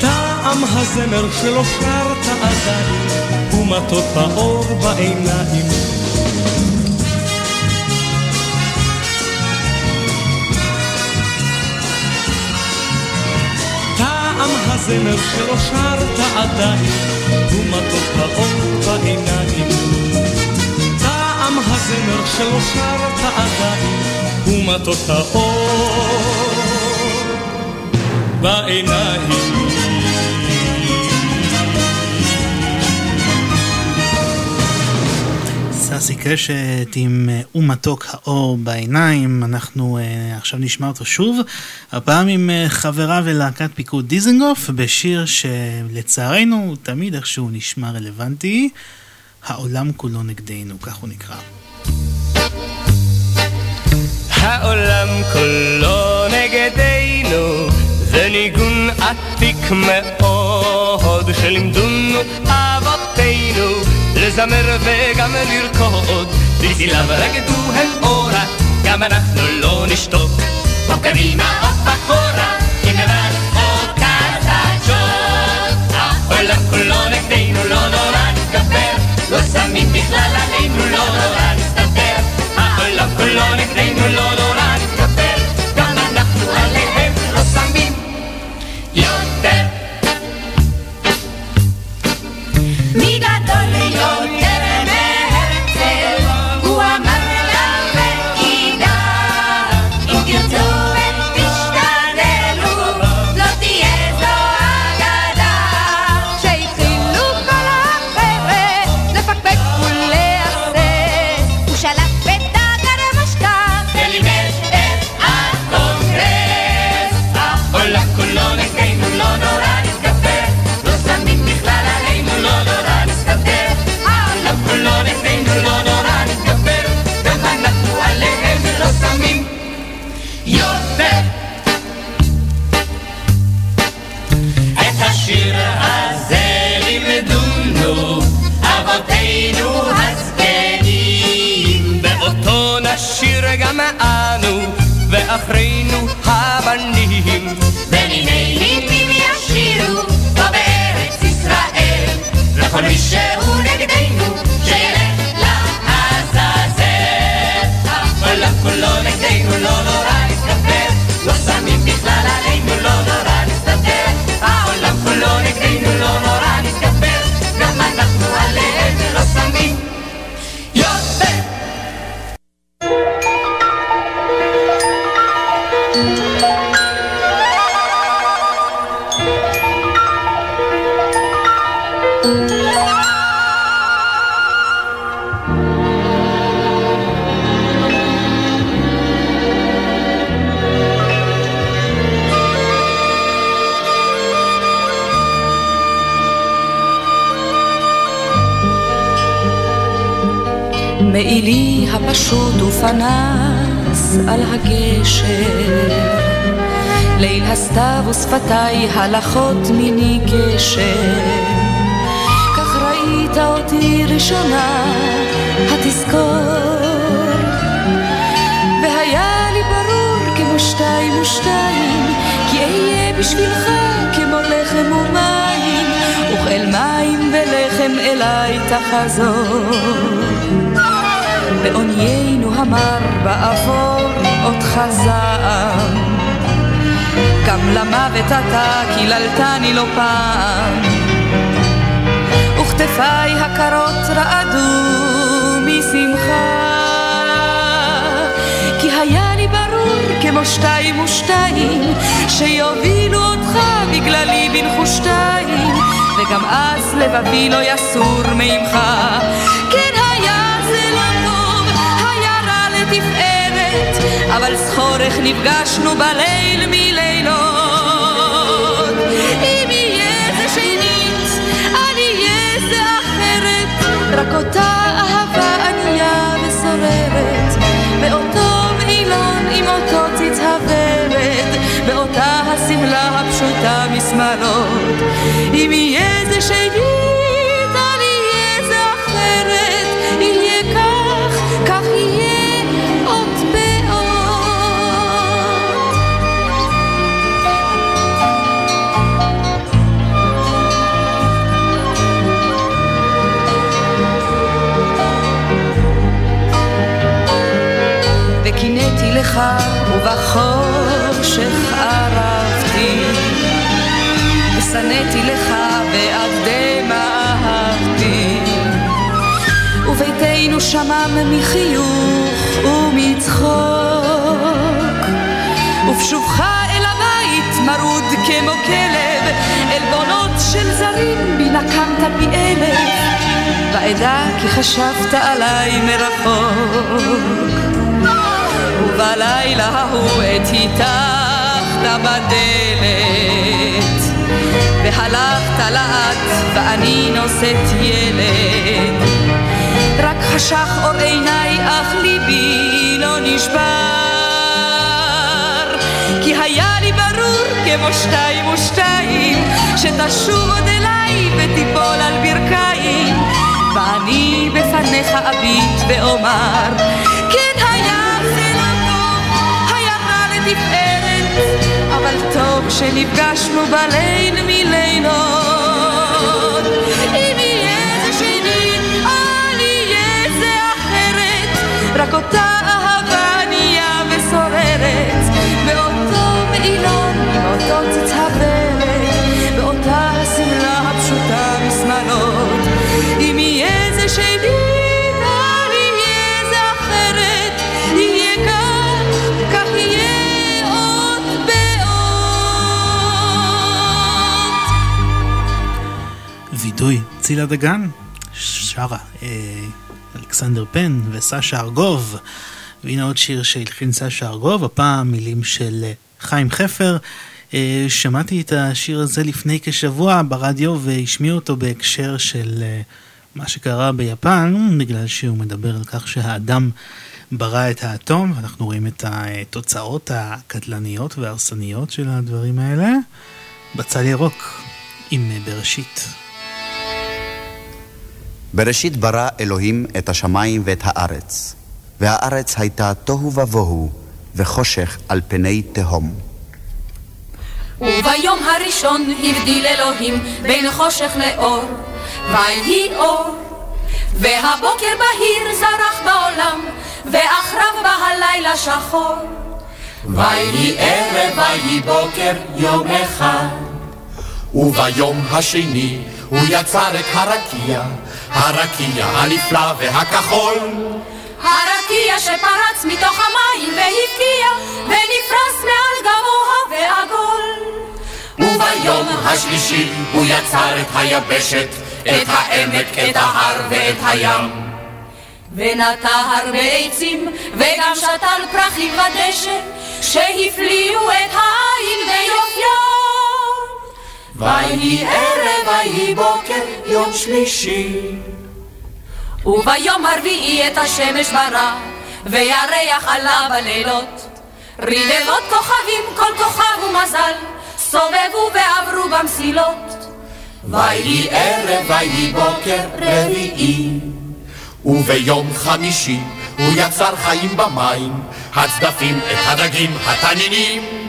טעם הזמר שלא שרת עדיין, ומתוק האור בעיניים. טעם הזמר שלא שרת עדיין, הוא מתוק האור בעיניים. טעם הזמר שלא שרת עדיין, הוא מתוק האור בעיניים. ססי קשת עם אה, ומתוק האור בעיניים, אנחנו uh, עכשיו נשמע אותו שוב, הפעם עם uh, חברה ולהקת פיקוד דיזנגוף, בשיר שלצערנו תמיד איכשהו נשמע רלוונטי, העולם כולו נגדנו, כך הוא נקרא. העולם כולו נגדנו, זה ניגון עתיק מאוד, שלימדונו אבותינו. לזמר וגם לרקוד, בצלם רקדו הם אורה, גם אנחנו לא נשתוק. או קדימה או אחורה, נברך או חדשות. העולם כולו נגדנו, לא נורא נתגבר, לא שמים בכלל עלינו, לא נורא נסתתר. העולם כולו נגדנו, לא נורא נתגבר, אחרינו הבנים. בניני נינים ישירו פה בארץ ישראל, וכל מי שהוא נגדנו, שילך לעזאזל. העולם כולו נגדנו, לא נורא להתכפר, לא שמים בכלל עלינו, לא נורא מעילי הפשוט ופנס על הגשר. ליל הסתיו ושפתיי הלכות מיני גשר. כך ראית אותי ראשונה, התזכור. והיה לי ברור כמו שתיים ושתיים, כי אהיה בשבילך כמו לחם ומים, וכאל מים ולחם אליי תחזור. בעוניינו המר באפור אותך זעם. גם למוות אתה קיללתני לא פעם. וכתפיי הקרות רעדו משמחה. כי היה לי ברור כמו שתיים ושתיים, שיובילו אותך בגללי בנחושתיים, וגם אז לבבי לא יסור מעמך. כן לתפארת, אבל זכורך נפגשנו בליל מלילות. אם יהיה זה שנית, אל יהיה זה אחרת, רק אותה אהבה ענייה ושוררת, באותו מעילון עם אותו ציץ הוורד, באותה השמלה הפשוטה משמאלות. אם יהיה זה שנית, וקינאתי לך ובחושך ערבתי. ושנאתי לך ועד דמע אהבתי. וביתנו שמם מחיוך ומצחוק. ובשובך אל הבית מרוד כמו כלב עלבונות של זרים בי נקמת פי אלף. ואדע כי חשבת עליי מרחוק ובלילה ההוא עת היתכת בדלת. והלכת לאט ואני נושאת ילד. רק חשך אור עיניי אך ליבי לא נשבר. כי היה לי ברור כמו שתיים ושתיים שתשוב עוד אליי ותיפול על ברכיים. ואני בפניך אביט ואומר כן רע לתפארת אבל טוב שנפגשנו בליל מלילות. אם יהיה זה שנית, אל יהיה זה אחרת רק אותה צילה דגן, שרה אה, אלכסנדר פן וסשה ארגוב. והנה עוד שיר שהלחין סשה ארגוב, הפעם מילים של אה, חיים חפר. אה, שמעתי את השיר הזה לפני כשבוע ברדיו והשמיעו אותו בהקשר של מה שקרה ביפן, בגלל שהוא מדבר על כך שהאדם ברא את האטום, ואנחנו רואים את התוצאות הקטלניות וההרסניות של הדברים האלה. בצל ירוק עם בראשית. בראשית ברא אלוהים את השמיים ואת הארץ, והארץ הייתה תוהו ובוהו, וחושך על פני תהום. וביום הראשון הבדיל אלוהים בין חושך לאור, ויהי אור. והבוקר בהיר זרח בעולם, ואחריו בא הלילה שחור. ויהי ערב, ויהי בוקר, יום אחד. וביום השני הוא יצר את הרקיע, הרקיע הנפלא והכחול. הרקיע שפרץ מתוך המים והבקיע, ונפרס מעל גבוה ועגול. וביום השלישי הוא יצר את היבשת, את העמק, את ההר ואת הים. ונטע הרבה עצים, וגם שתל פרחים ודשא, שהפליאו את העין ביופיו. ויהי ערב, ויהי בוקר, יום שלישי. וביום הרביעי את השמש ברא, וירח עלה בלילות. רבבות כוכבים, כל כוכב ומזל, סובבו ועברו במסילות. ויהי ערב, ויהי בוקר, רביעי. וביום חמישי הוא יצר חיים במים, הצדפים, את הדגים, התנינים.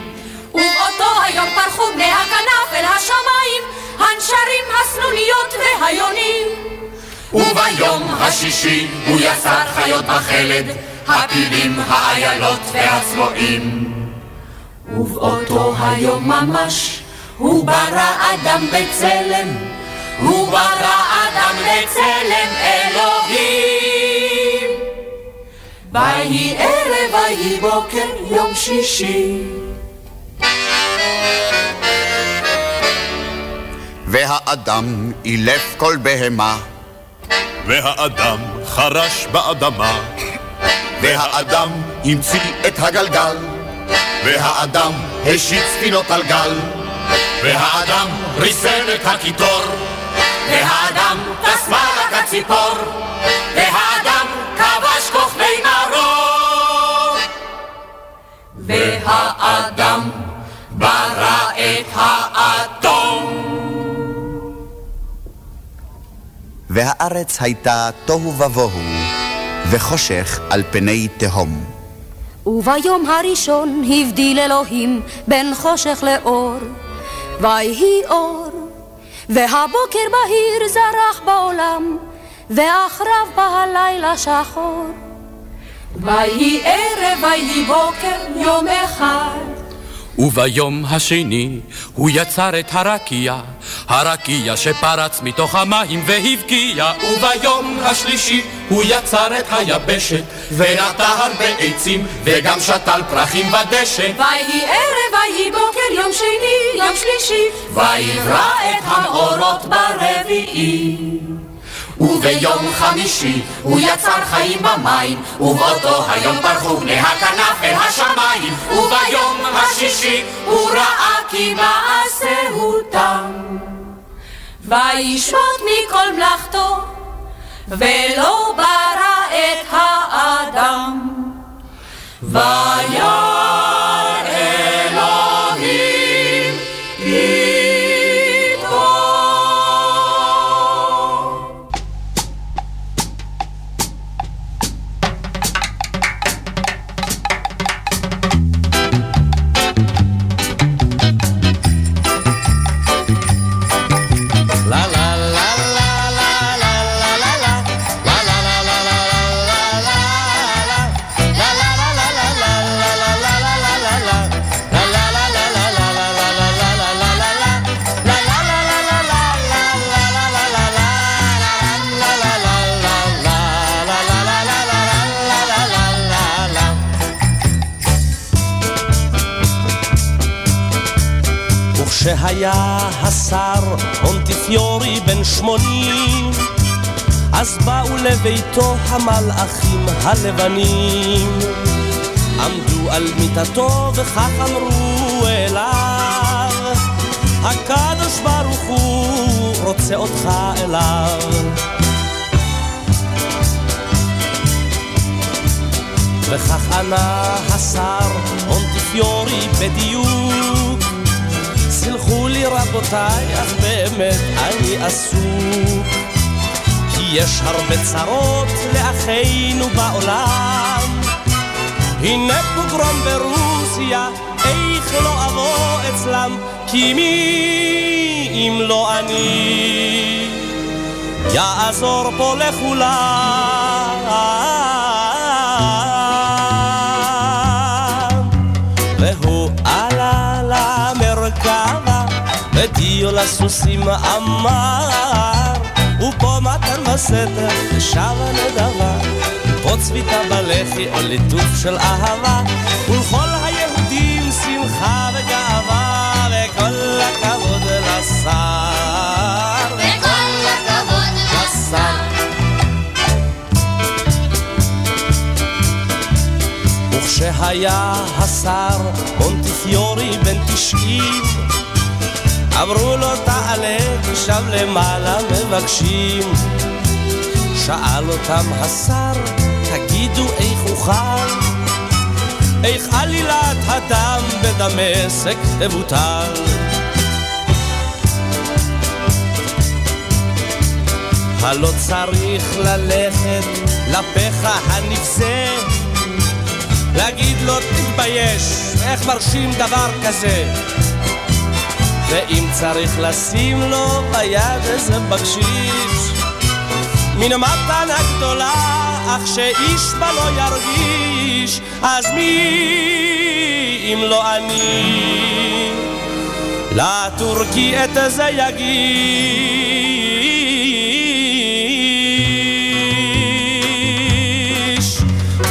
ובאותו היום פרחו בני הכנף אל השמיים, הנשרים, הסנוניות והיונים. וביום השישי הוא יצר חיות בחלד, הפילים, האיילות והצבועים. ובאותו היום ממש הוא ברא אדם בצלם, הוא ברא אדם בצלם אלוהים. ויהי ערב, ויהי בוקר, יום שישי. והאדם אילף כל בהמה, והאדם חרש באדמה, והאדם המציא את הגלגל, והאדם השית ספינות על גל, והאדם ריסן את הקיטור, והאדם טס מעלה כציפור, והאדם כבש כוכבי מרור, והאדם ברא את האטום. והארץ הייתה תוהו ובוהו, וחושך על פני תהום. וביום הראשון הבדיל אלוהים בין חושך לאור, ויהי אור, והבוקר בהיר זרח בעולם, ואחריו בא הלילה שחור. ויהי ערב, ויהי בוקר, יום אחד. וביום השני הוא יצר את הרקיע, הרקיע שפרץ מתוך המים והבקיע. וביום השלישי הוא יצר את היבשת, ונטע הרבה עצים, וגם שתל פרחים בדשא. ויהי ערב, ויהי בוקר, יום שני, יום שלישי. ויברא את המאורות ברביעי. וביום חמישי הוא יצר חיים במים, ובאותו היום פרחו בני הכנף אל השמיים, וביום השישי הוא ראה כי מעשהו תם. וישמוט מכל מלאכתו, ולא ברא את האדם. וירא מונטיפיורי בן שמונים, אז באו לביתו המלאכים הלבנים. עמדו על מיטתו וכך אמרו אליו, הקדוש ברוך הוא רוצה אותך אליו. וכך ענה השר מונטיפיורי בדיוק לי רבותיי, אך באמת אני עסוק. כי יש הרבה צרות לאחינו בעולם. הנה פוגרום ברוסיה, איך לא אבוא אצלם, כי מי אם לא אני? יעזור פה לכולם. ודיו לסוסים אמר, ופה מתן בסתר, ושב הנדבה. פה צביתה בלחי או ליטוף של אהבה ולכל היהודים שמחה וגאווה וכל הכבוד לשר וכל הכבוד לשר וכשהיה השר מונטיפיורי בן תשעים אמרו לו תעלה שם למעלה מבקשים שאל אותם השר תגידו איך אוכל, איך עלילת הדם בדמשק תבוטל. הלא צריך ללכת לפחה הנבזה, להגיד לו תתבייש, איך מרשים דבר כזה? ואם צריך לשים לו ביד איזה בקשיש, מן המתנה גדולה אך שאיש בה לא ירגיש, אז מי אם לא אני? לטורקי את זה יגיש.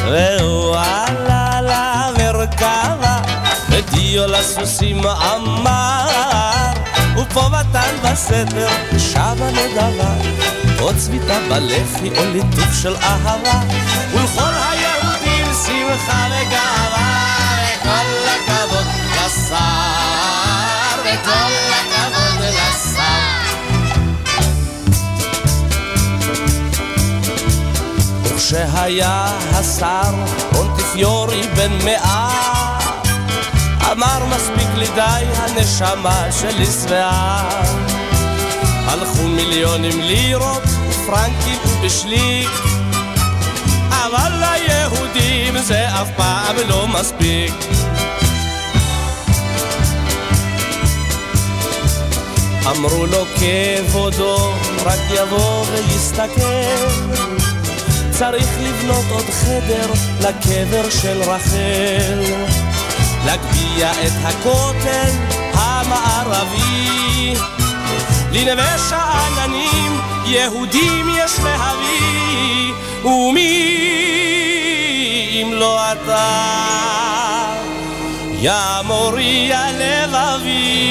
והוא עלה למרכבה, ודיו לסוסים אמר, מתן בסתר, שבה נדבה. או צביתה בלחי או ליטוף של אהבה ולכל היהודים שמחה וגאווה וכל הכבוד לשר וכל הכבוד לשר וכשהיה השר מונטיפיורי בן מאה אמר מספיק לי די הנשמה שלי שבעה. הלכו מיליונים לירות ופרנקים בשליק. אבל ליהודים זה אף פעם לא מספיק. אמרו לו כבודו רק יבוא ויסתכל. צריך לבנות עוד חדר לקבר של רחל להגביה את הכותל המערבי. לנווה שאננים יהודים יש להביא ומי אם לא אתה? יא מורי הלבבי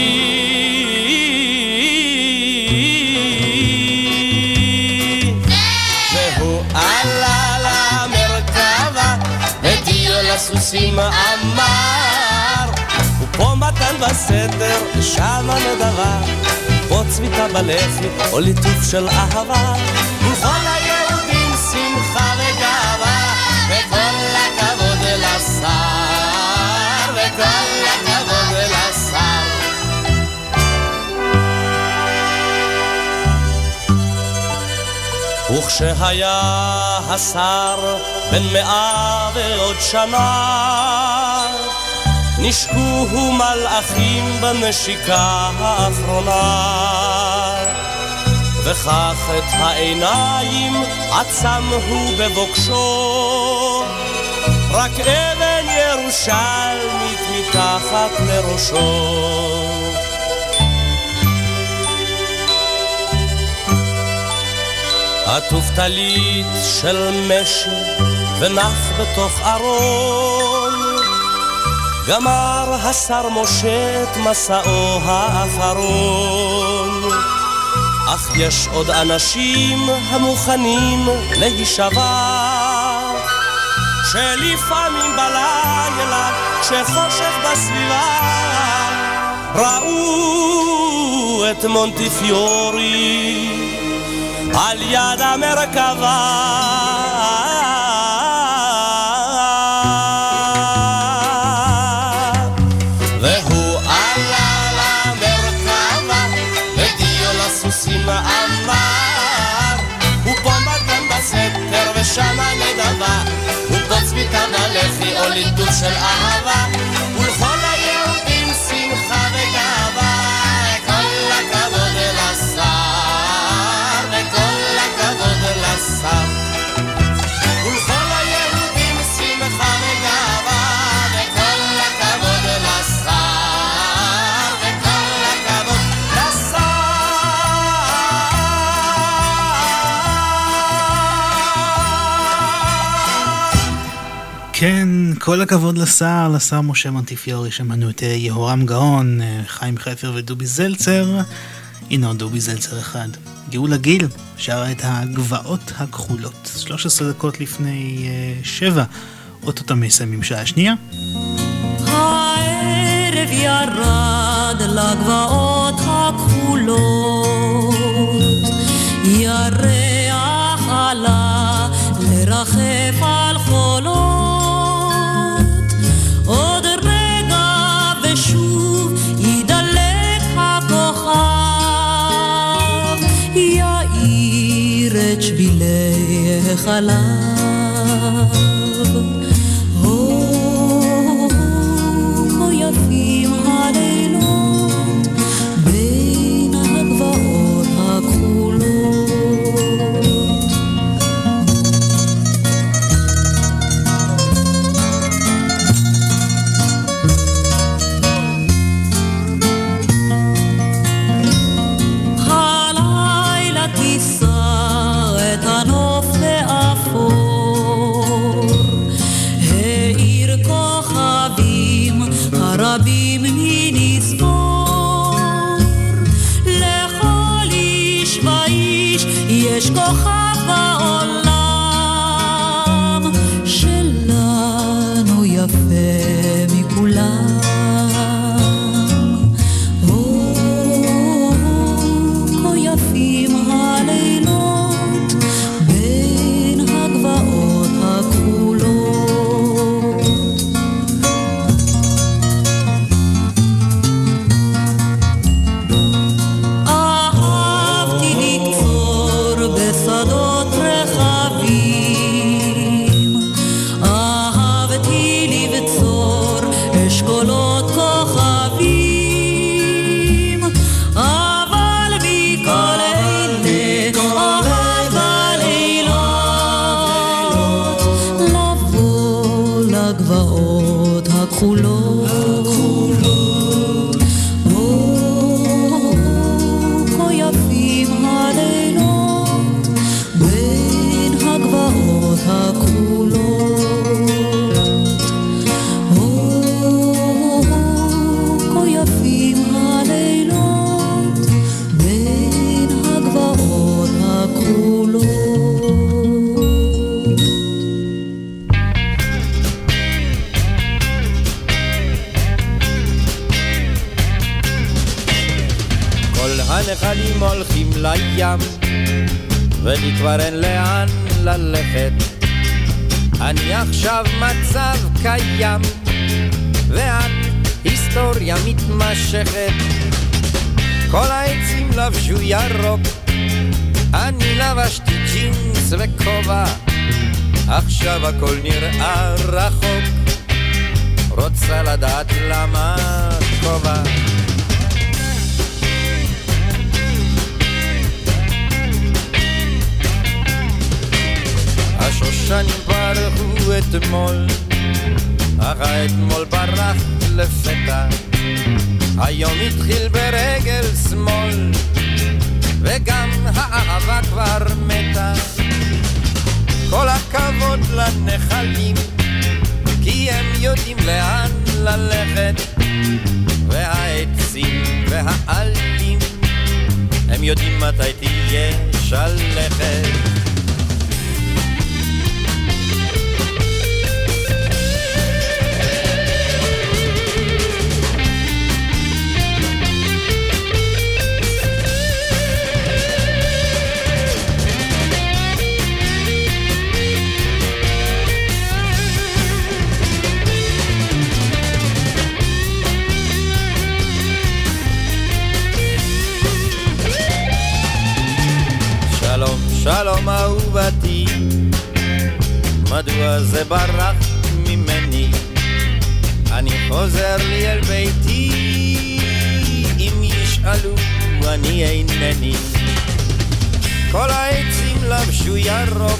והוא בסתר שמה נדבה או צביתה בלחי, או ליטוף של אהבה. וכל היהודים שמחה וגאווה, וכל הכבוד לשר, וכל הכבוד לשר. וכשהיה השר בן מאה ועוד שנה נשקוהו מלאכים בנשיקה האחרונה. וכך את העיניים עצם הוא בבוקשו. רק אבן ירושלמית מתחת לראשו. עטוף טלית של משי ונח בתוך ארון גמר השר משה את מסעו האחרון. אך יש עוד אנשים המוכנים להישבע, שלפעמים בלילה, כשחושך בסביבה, ראו את מונטיפיורי על יד המרכבה. פליטות של אהבה, ולכל היהודים שמחה וגאווה. כל הכבוד לשר, וכל הכבוד לשר. ולכל היהודים שמחה וגאווה, וכל הכבוד לשר, וכל הכבוד כן, כל הכבוד לשר, לשר משה מונטיפיורי, שמענו את יהורם גאון, אה, חיים חפר ודובי זלצר. הנה עוד דובי זלצר אחד. גאולה גיל שרה את הגבעות הכחולות. 13 דקות לפני uh, שבע, אוטוטו מסיימים שעה שנייה. הערב ירד לגבעות הכחולות, ירח עלה לרחף על חולות. שבילי כבר אין לאן ללכת. אני עכשיו מצב קיים, ואת היסטוריה מתמשכת. כל העצים לבשו ירוק, אני לבשתי ג'ינס וכובע, עכשיו הכל נראה רחוק. רוצה לדעת למה כובע. השושנים פרחו אתמול, אך האתמול ברח לפתע. היום התחיל ברגל שמאל, וגם האהבה כבר מתה. כל הכבוד לנחלים, כי הם יודעים לאן ללכת, והעצים והעלים, הם יודעים מתי תהיה שלכת. אהובתי, מדוע זה ברח ממני? חוזר לי אל ביתי, אם ישאלו אני אינני. כל העצים לבשו ירוק,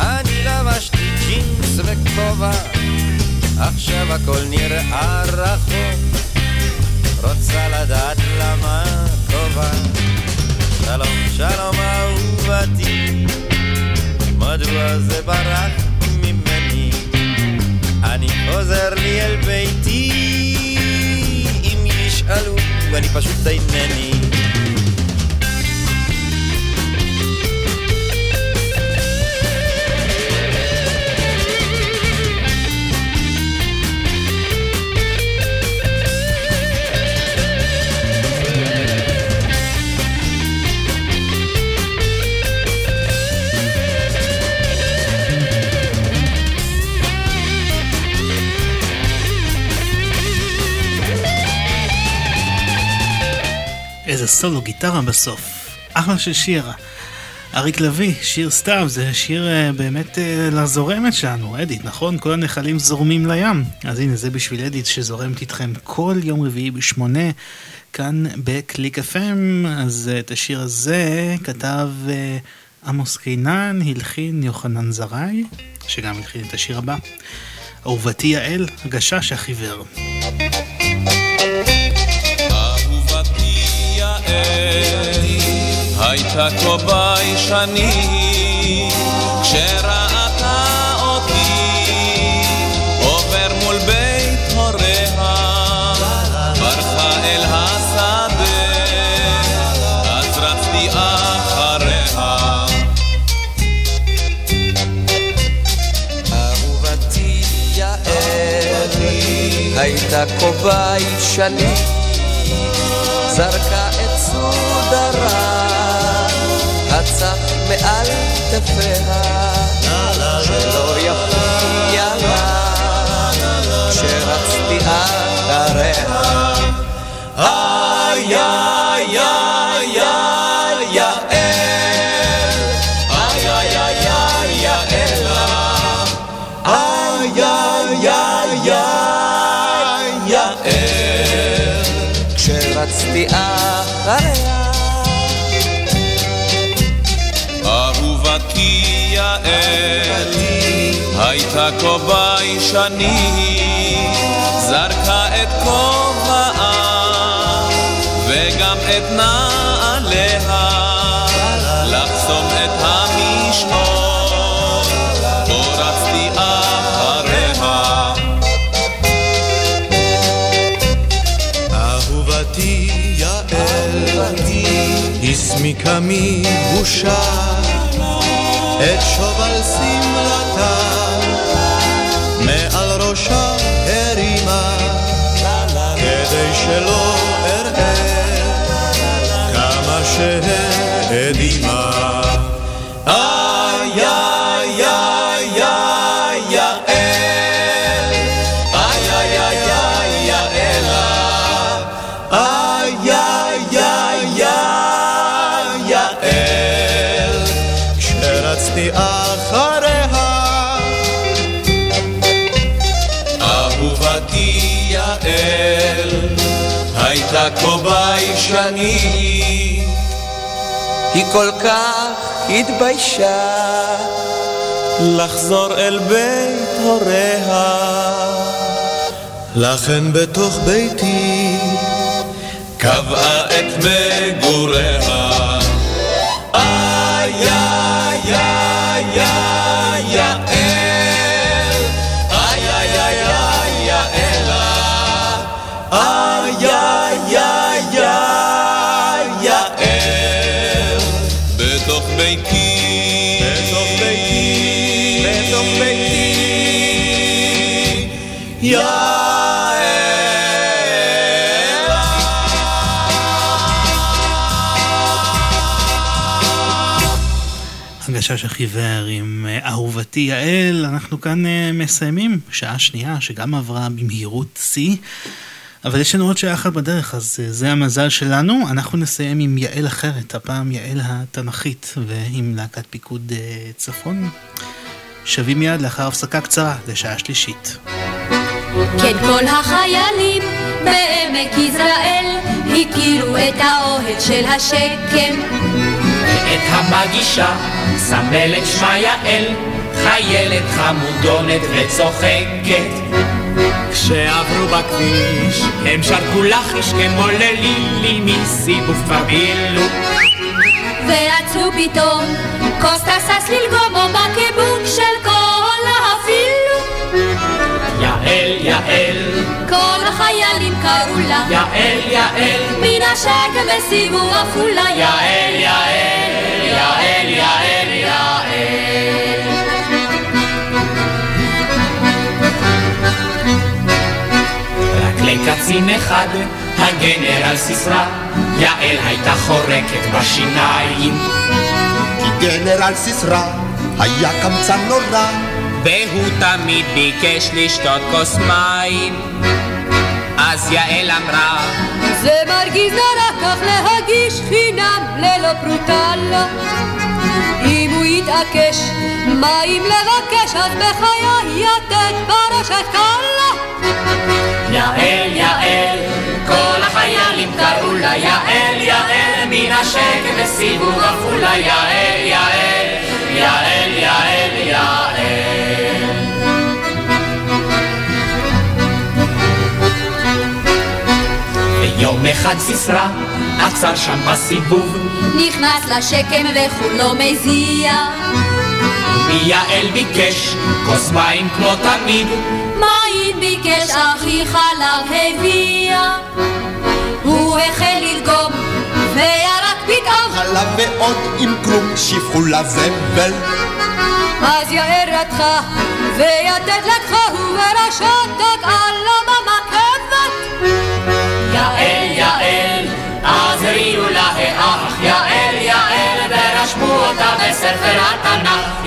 אני לבשתי ג'ינס וכובע, עכשיו הכל נראה רחוק, רוצה לדעת למה כובע. שלום, שלום אהובתי, מדוע זה ברח? חוזר לי אל ביתי, אם ישאלו, אני פשוט אינני. איזה סולו גיטרה בסוף. אחלה של שיר. אריק לביא, שיר סתיו, זה שיר uh, באמת uh, לזורמת שלנו, אדית, נכון? כל הנחלים זורמים לים. אז הנה, זה בשביל אדית שזורמת איתכם כל יום רביעי בשמונה, כאן בקליק FM. אז uh, את השיר הזה כתב uh, עמוס קינן, הלחין יוחנן זרעי, שגם הלחין את השיר הבא. אהובתי יעל, הגשש החיוור. הייתה כה ביישנית כשראתה אותי עובר מול בית הוריה ברחה אל השדה אז רצתי אחריה. אהובתי יעל הייתה כה ביישנית זרקה הצח מעל כתפיה שלא יפתיע לה כשרצתי אחריה איי איי איי איי יעל איי איי איי איי יעלה איי איי איי איי יעל כשרצתי אחריה יעל הייתה כה ביישנית זרקה את כובעה וגם את נעליה לחסום את המשעול בו רצתי אחריה. אהובתי יעל, הסמיקה מבושה את שובל שמלתה, מעל ראשה הרימה, כדי שלא אראה כמה שהאדימה. היא כל כך התביישה לחזור אל בית הוריה לכן בתוך ביתי קבעה את מגוריה איי איי איי איי יעל איי איי איי יעלה הגשש החיוור עם אה, אהובתי יעל, אנחנו כאן אה, מסיימים שעה שנייה שגם עברה במהירות שיא. אבל יש לנו עוד שעה אחת בדרך, אז אה, זה המזל שלנו. אנחנו נסיים עם יעל אחרת, הפעם יעל התנ"כית, ועם להקת פיקוד צפון. שבים מיד לאחר הפסקה קצרה לשעה שלישית. כן כל החיילים בעמק יזרעאל הכירו את האוהל של השקם. ואת המגישה סמלת שמה יעל, חיילת חמודונת וצוחקת. כשעברו בכביש, הם שרקו לחיש כמו ללילי מסיבוב כבר בילו. ועצרו פתאום, קוסטה שש ללגומו בקיבוק של כל האפילו. יעל, יעל, כל החיילים קראו לה, יעל, יעל, מן השקם בסיבוב עפולה. יעל, יעל, רק לקצין אחד, הגנרל סיסרא, יעל הייתה חורקת בשיניים. כי גנרל סיסרא היה קמצן נורא, והוא תמיד ביקש לשתות כוס מים. אז יעל אמרה, זה מרגיז נורא כך להגיש חינם ללא פרוטה לו. אם הוא יתעקש מים לבקש, אז בחיי יתד ברשת קלה. יעל, יעל, כל החיילים קראו לה יעל, יעל, מן השקם בסיבוב עפולה, יעל, יעל, יעל, יעל, יעל. ויום אחד סיסרא עצר שם בסיבוב, נכנס לשקם וכולו מזיע. מיעל ביקש כוס מים כמו תמיד, מים ביקש אחי חלב הביאה. הוא החל ללגום וירק פתאום. חלב ועוד עם כלום שפכו לזבל. אז יאר ידך ויתד לקחה וברשתת על במקבת. יעל, יעל, אז הריעו לה האח, יעל, יעל, ורשמו אותה בספר התנ"ך,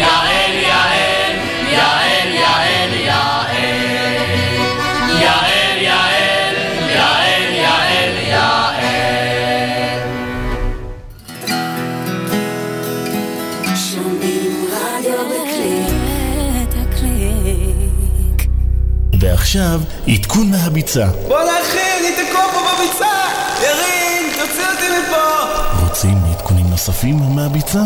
ועכשיו, עדכון מהביצה. בואנה אחי, אני תקוע פה בביצה! ירין, תוציא אותי מפה! רוצים עדכונים נוספים מהביצה?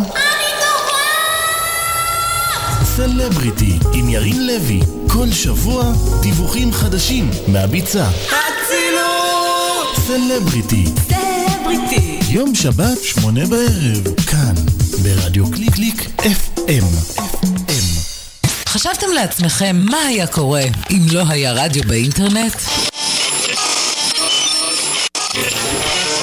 סלבריטי עם ירין לוי, כל שבוע דיווחים חדשים מהביצה. הצילו! סלבריטי, סלבריטי. יום שבת, שמונה בערב, כאן, ברדיו קליק קליק FM. חשבתם לעצמכם מה היה קורה אם לא היה רדיו באינטרנט?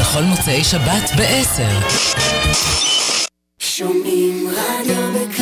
בכל מוצאי שבת ב-10. שומעים רדיו בקליק.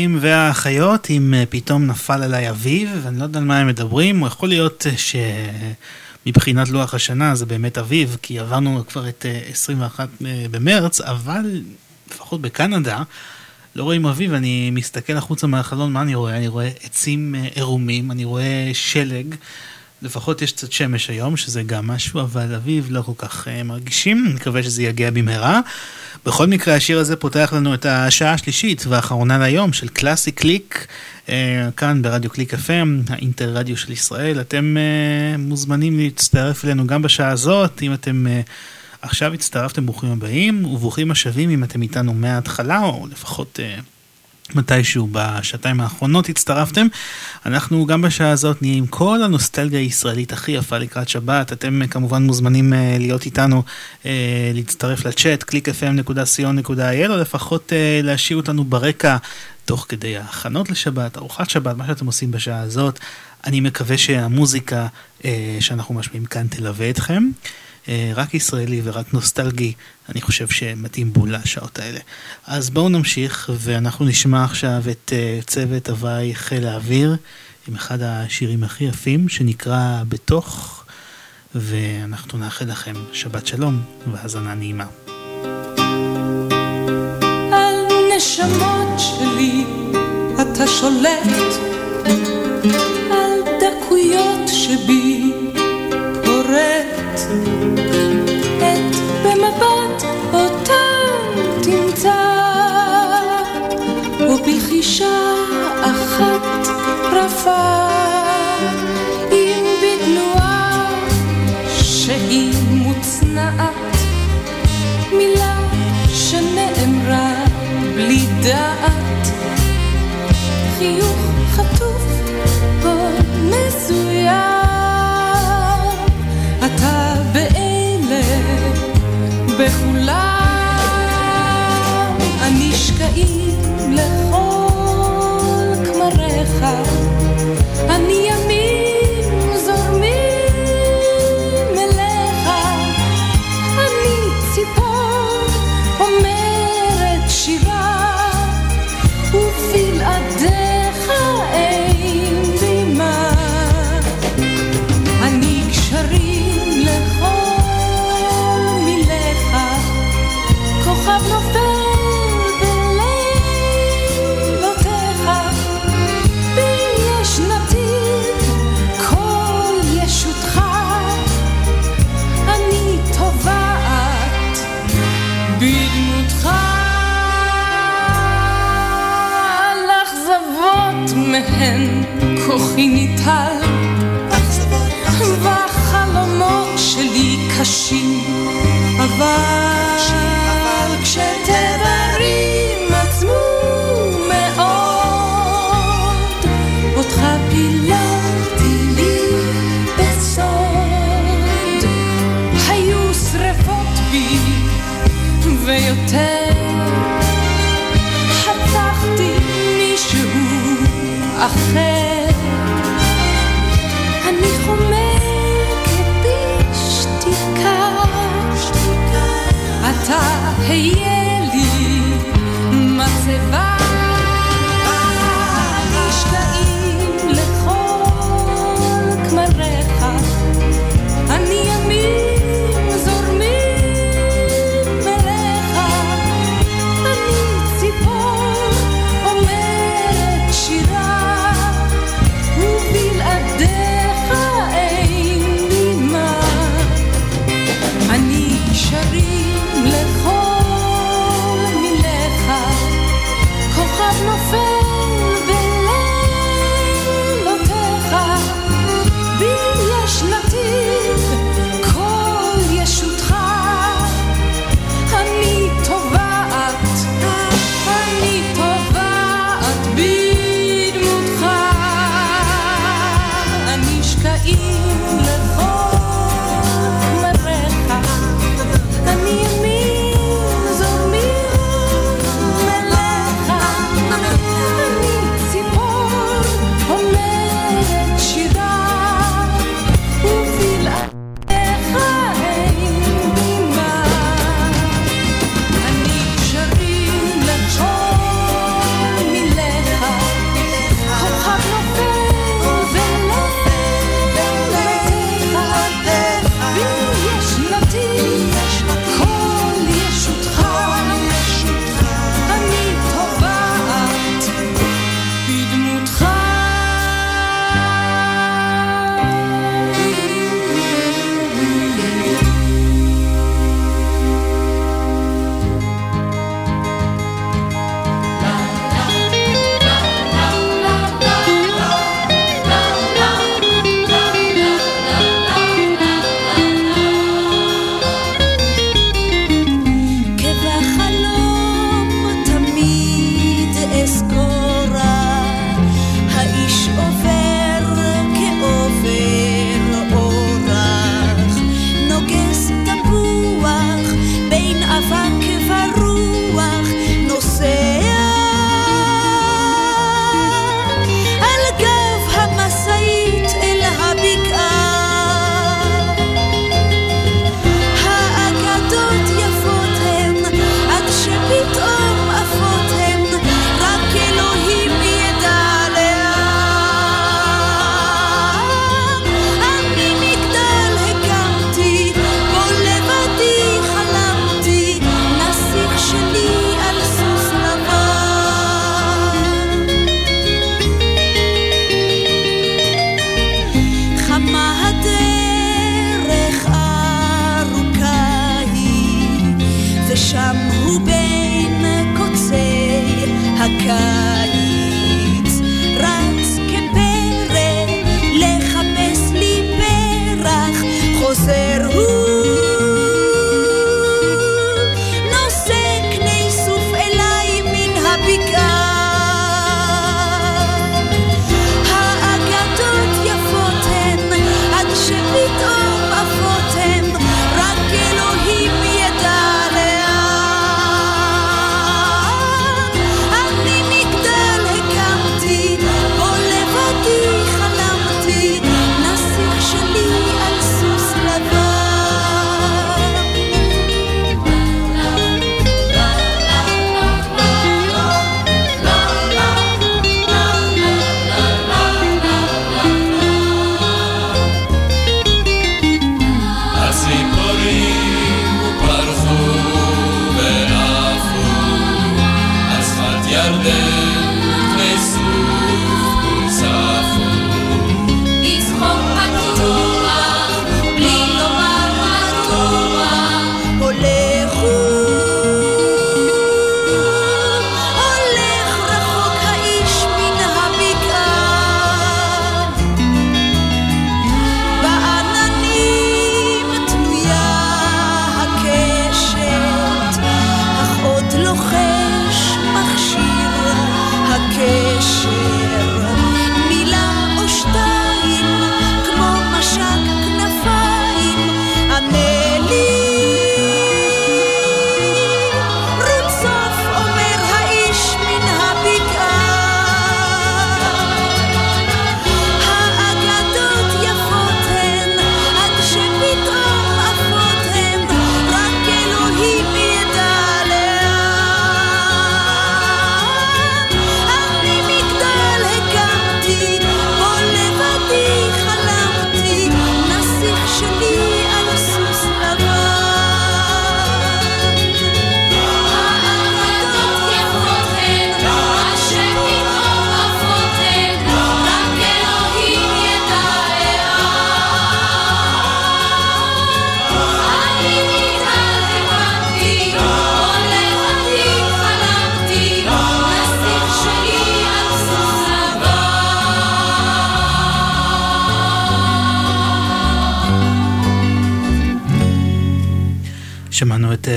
האחים והאחיות עם אה, פתאום נפל עליי אביב, ואני לא יודע על מה הם מדברים, או יכול להיות אה, שמבחינת לוח השנה זה באמת אביב, כי עברנו כבר את אה, 21 אה, במרץ, אבל לפחות בקנדה לא רואים אביב, אני מסתכל החוצה מהחלון, מה אני רואה? אני רואה עצים עירומים, אני רואה שלג. לפחות יש קצת שמש היום, שזה גם משהו, אבל אביב לא כל כך uh, מרגישים, מקווה שזה יגיע במהרה. בכל מקרה, השיר הזה פותח לנו את השעה השלישית והאחרונה להיום של קלאסי קליק, אה, כאן ברדיו קליק FM, האינטר רדיו של ישראל. אתם uh, מוזמנים להצטרף אלינו גם בשעה הזאת, אם אתם אה, עכשיו הצטרפתם, ברוכים הבאים, וברוכים השבים אם אתם איתנו מההתחלה, או לפחות... אה, מתישהו בשעתיים האחרונות הצטרפתם. אנחנו גם בשעה הזאת נהיה עם כל הנוסטלגיה הישראלית הכי יפה לקראת שבת. אתם כמובן מוזמנים אה, להיות איתנו, אה, להצטרף לצ'אט, www.clickfm.co.il או לפחות אה, להשאיר אותנו ברקע תוך כדי ההכנות לשבת, ארוחת שבת, מה שאתם עושים בשעה הזאת. אני מקווה שהמוזיקה שאנחנו משמיעים כאן תלווה אתכם. רק ישראלי ורק נוסטלגי, אני חושב שמתאים בול לשעות האלה. אז בואו נמשיך, ואנחנו נשמע עכשיו את צוות הוואי חיל האוויר, עם אחד השירים הכי יפים, שנקרא בתוך, ואנחנו נאחל לכם שבת שלום והאזנה נעימה. נשמות שלי אתה שולט, על דקויות שבי את במבט אותם אחת רפה, אם בתנועה שהיא מוצנעת, מילה שנאמרה בלי דעת, חיוך כוחי ניטל והחלומות שלי קשים, אבל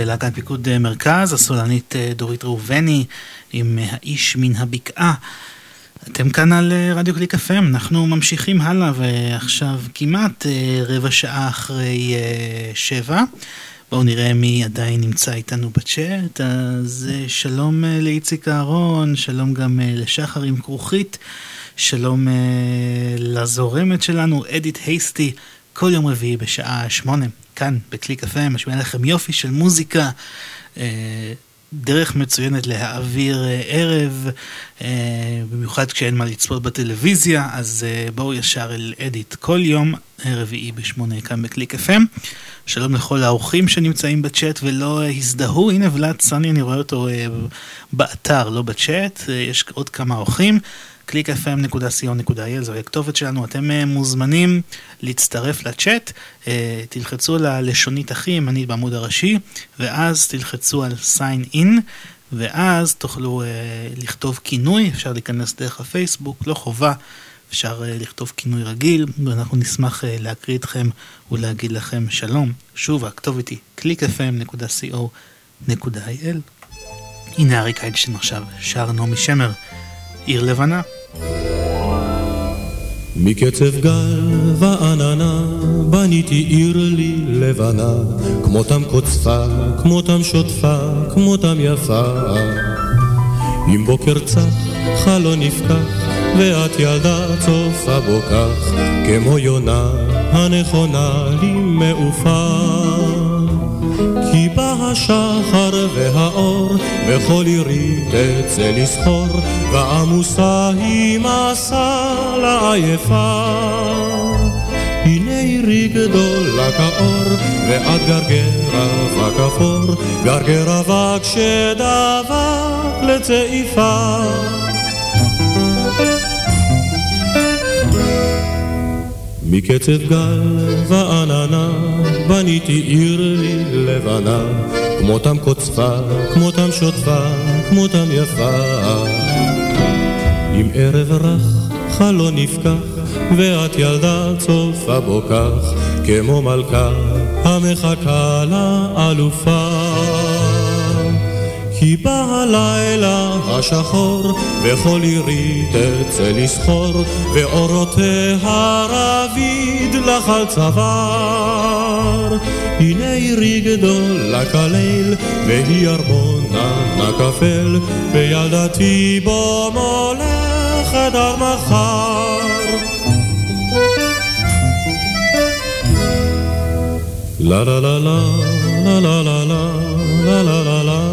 להקת פיקוד אה, מרכז, הסולנית אה, דורית ראובני עם אה, האיש מן הבקעה. אתם כאן על אה, רדיו קליק FM, אנחנו ממשיכים הלאה ועכשיו כמעט אה, רבע שעה אחרי אה, שבע. בואו נראה מי עדיין נמצא איתנו בצ'אט. אז שלום לאיציק אהרון, שלום גם לשחר עם כרוכית, שלום לזורמת שלנו, אדית הייסטי, כל יום רביעי בשעה שמונה, כאן בקליק FM, משמיע לכם יופי של מוזיקה. דרך מצוינת להעביר אה, ערב, אה, במיוחד כשאין מה לצפות בטלוויזיה, אז אה, בואו ישר אל אדיט כל יום רביעי בשמונה כאן בקליק FM. שלום לכל האורחים שנמצאים בצ'אט ולא הזדהו, הנה ולאד סני, אני רואה אותו באתר, לא בצ'אט, יש עוד כמה אורחים. www.clickfm.co.il זוהי הכתובת שלנו, אתם אה, מוזמנים להצטרף לצ'אט, אה, תלחצו על הלשונית הכי ימנית בעמוד הראשי, ואז תלחצו על sign in, ואז תוכלו אה, לכתוב כינוי, אפשר להיכנס דרך הפייסבוק, לא חובה. אפשר לכתוב כינוי רגיל, ואנחנו נשמח להקריא אתכם ולהגיד לכם שלום. שוב, הכתובת היא clickfm.co.il. הנה אריק איינשטיין עכשיו, שר נעמי שמר. עיר לבנה. מקצב גל ועננה בניתי עיר לי לבנה, כמותם קוצפה, כמותם שוטפה, כמותם יפה. אם בוקר צח, חלון נפקח, ואת ילדה צופה בו כך, כמו יונה הנכונה לי מעופה. כי בא השחר והאור, וכל עירי תצא לסחור, ועמוסה היא מסע לעייפה. הנה עירי גדולה כאור, ואת גרגר אבק אפור, גרגר אבק שדבק לצעיפה. מקצב גל ועננה בניתי עיר לי לבנה. כמותם קוצפה, כמותם שוטפה, כמותם יפה. עם ערב רך חלון נפקח ואת ילדה צופה בו כך כמו מלכה המחכה לאלופה כי בא הלילה השחור, וכל עירי תצא לסחור, ואורותיה רביד לך על צוואר. הנה עירי גדולה כליל, והיא ארמון ענק אפל, וילדתי בו מולכת עד מחר. לה לה לה לה לה לה לה לה לה לה לה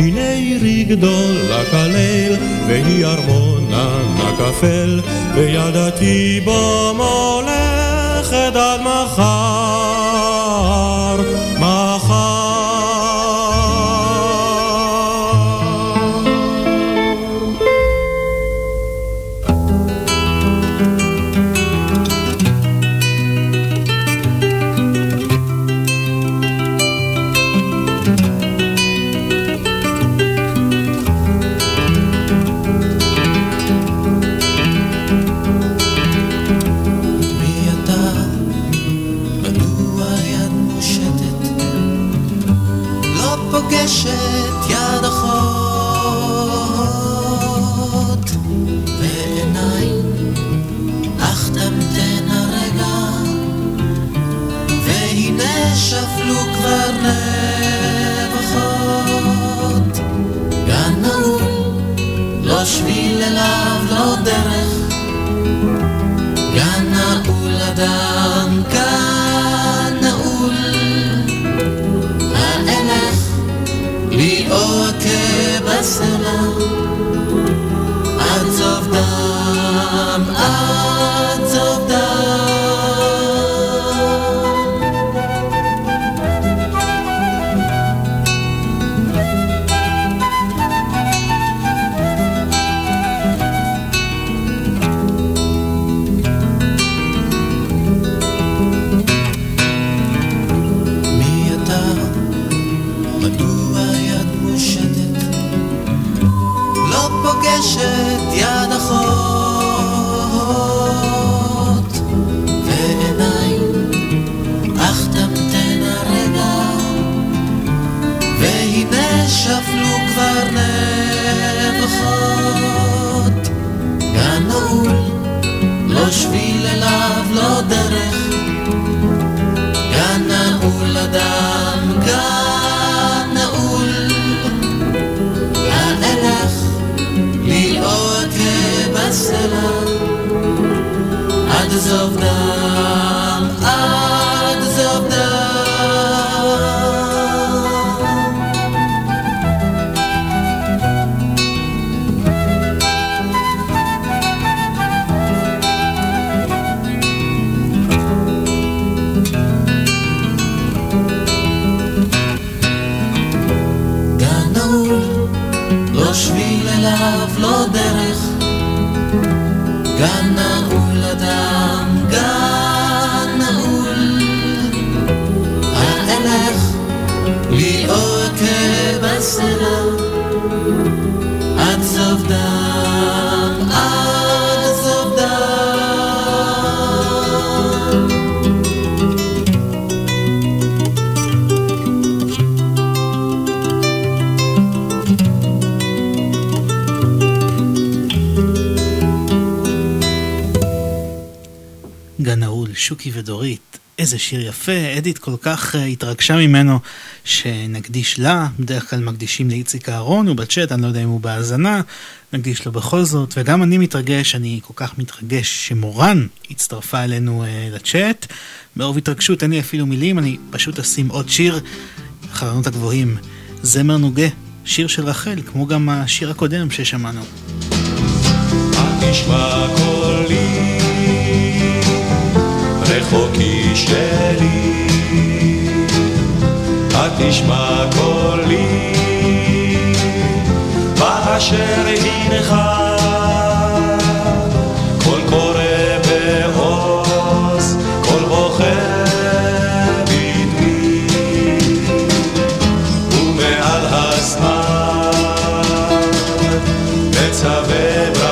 הנה עירי גדולה כליל, והיא ארמון ענק אפל, וידעתי בו מולכת עד מחר, שיר יפה, אדית כל כך אה, התרגשה ממנו שנקדיש לה, בדרך כלל מקדישים לאיציק אהרון, הוא בצ'אט, אני לא יודע אם הוא בהאזנה, נקדיש לו בכל זאת, וגם אני מתרגש, אני כל כך מתרגש שמורן הצטרפה אלינו אה, לצ'אט, מרוב התרגשות אין לי אפילו מילים, אני פשוט אשים עוד שיר, חלונות הגבוהים, זמר נוגה, שיר של רחל, כמו גם השיר הקודם ששמענו. תשמע קולי, רחוקי שלי. התשמע קולי, באשר הנך, קול קורא בעוז, קול בוכה בדמי, ומעל הזמן מצווה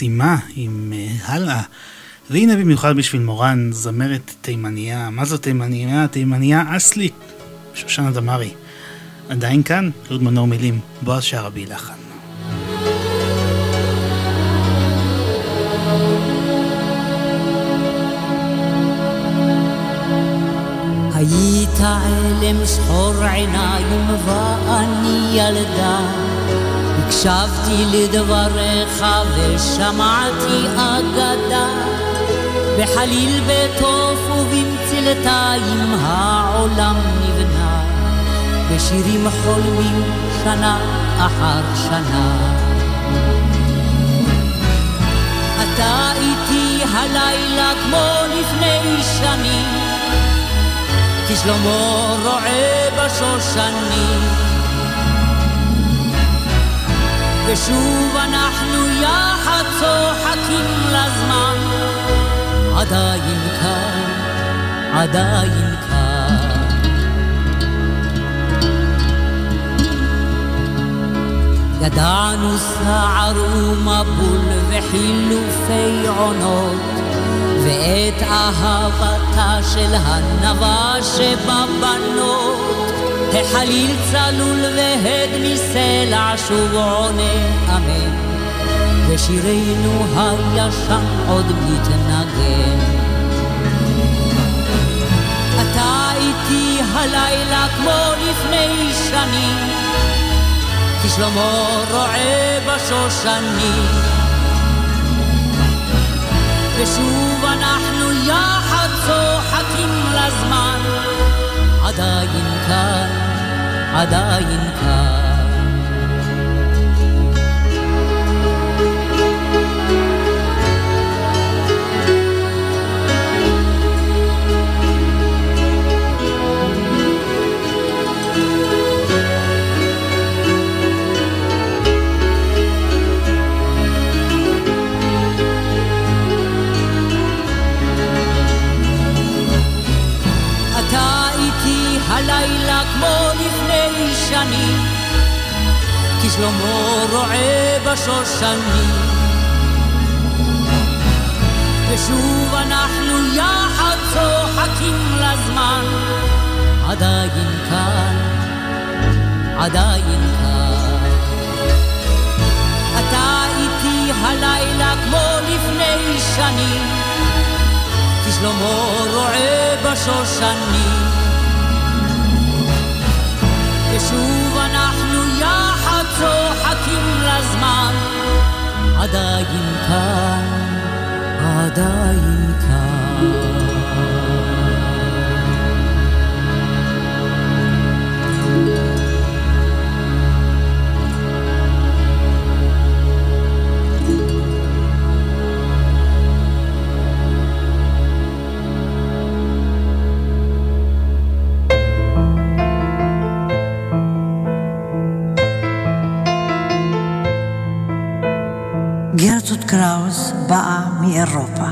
המקסימה עם אה, הלאה. והנה במיוחד בשביל מורן, זמרת תימניה. מה זו תימניה? תימניה אסלית. שושנה דמארי. עדיין כאן, אהוד מנור מילים, בועז שערבי לחן. היית אלם שחור עיניים ואני ילדה הקשבתי לדבריך ושמעתי אגדה. בחליל בתוף ובמצלתיים העולם נבנה. בשירים חולמים שנה אחר שנה. אתה איתי הלילה כמו לפני שנים. כי שלמה רועה בשושנים. ושוב אנחנו יחד צוחקים לזמן, עדיין כאן, עדיין כאן. ידענו סער ומבול וחילופי עונות ואת אהבתה של הנבה שבבנות. החליל צלול והד מסלע שוב עונה אמן, ושירנו הישן עוד מתנגן. אתה איתי הלילה כמו לפני שנים, כי שלמה רועה בשושנים. ושוב אנחנו יחד צוחקים לזמן, עדיין כאן, עדיין כאן. שנים, כי שלמה רועה בשושנים. ושוב אנחנו יחד צוחקים לזמן, עדיין כאן, עדיין כאן. אתה איתי הלילה כמו לפני שנים, כי שלמה רועה בשושנים. צוחקים לזמן, עדיין כאן, עדיין כאן. באה מאירופה,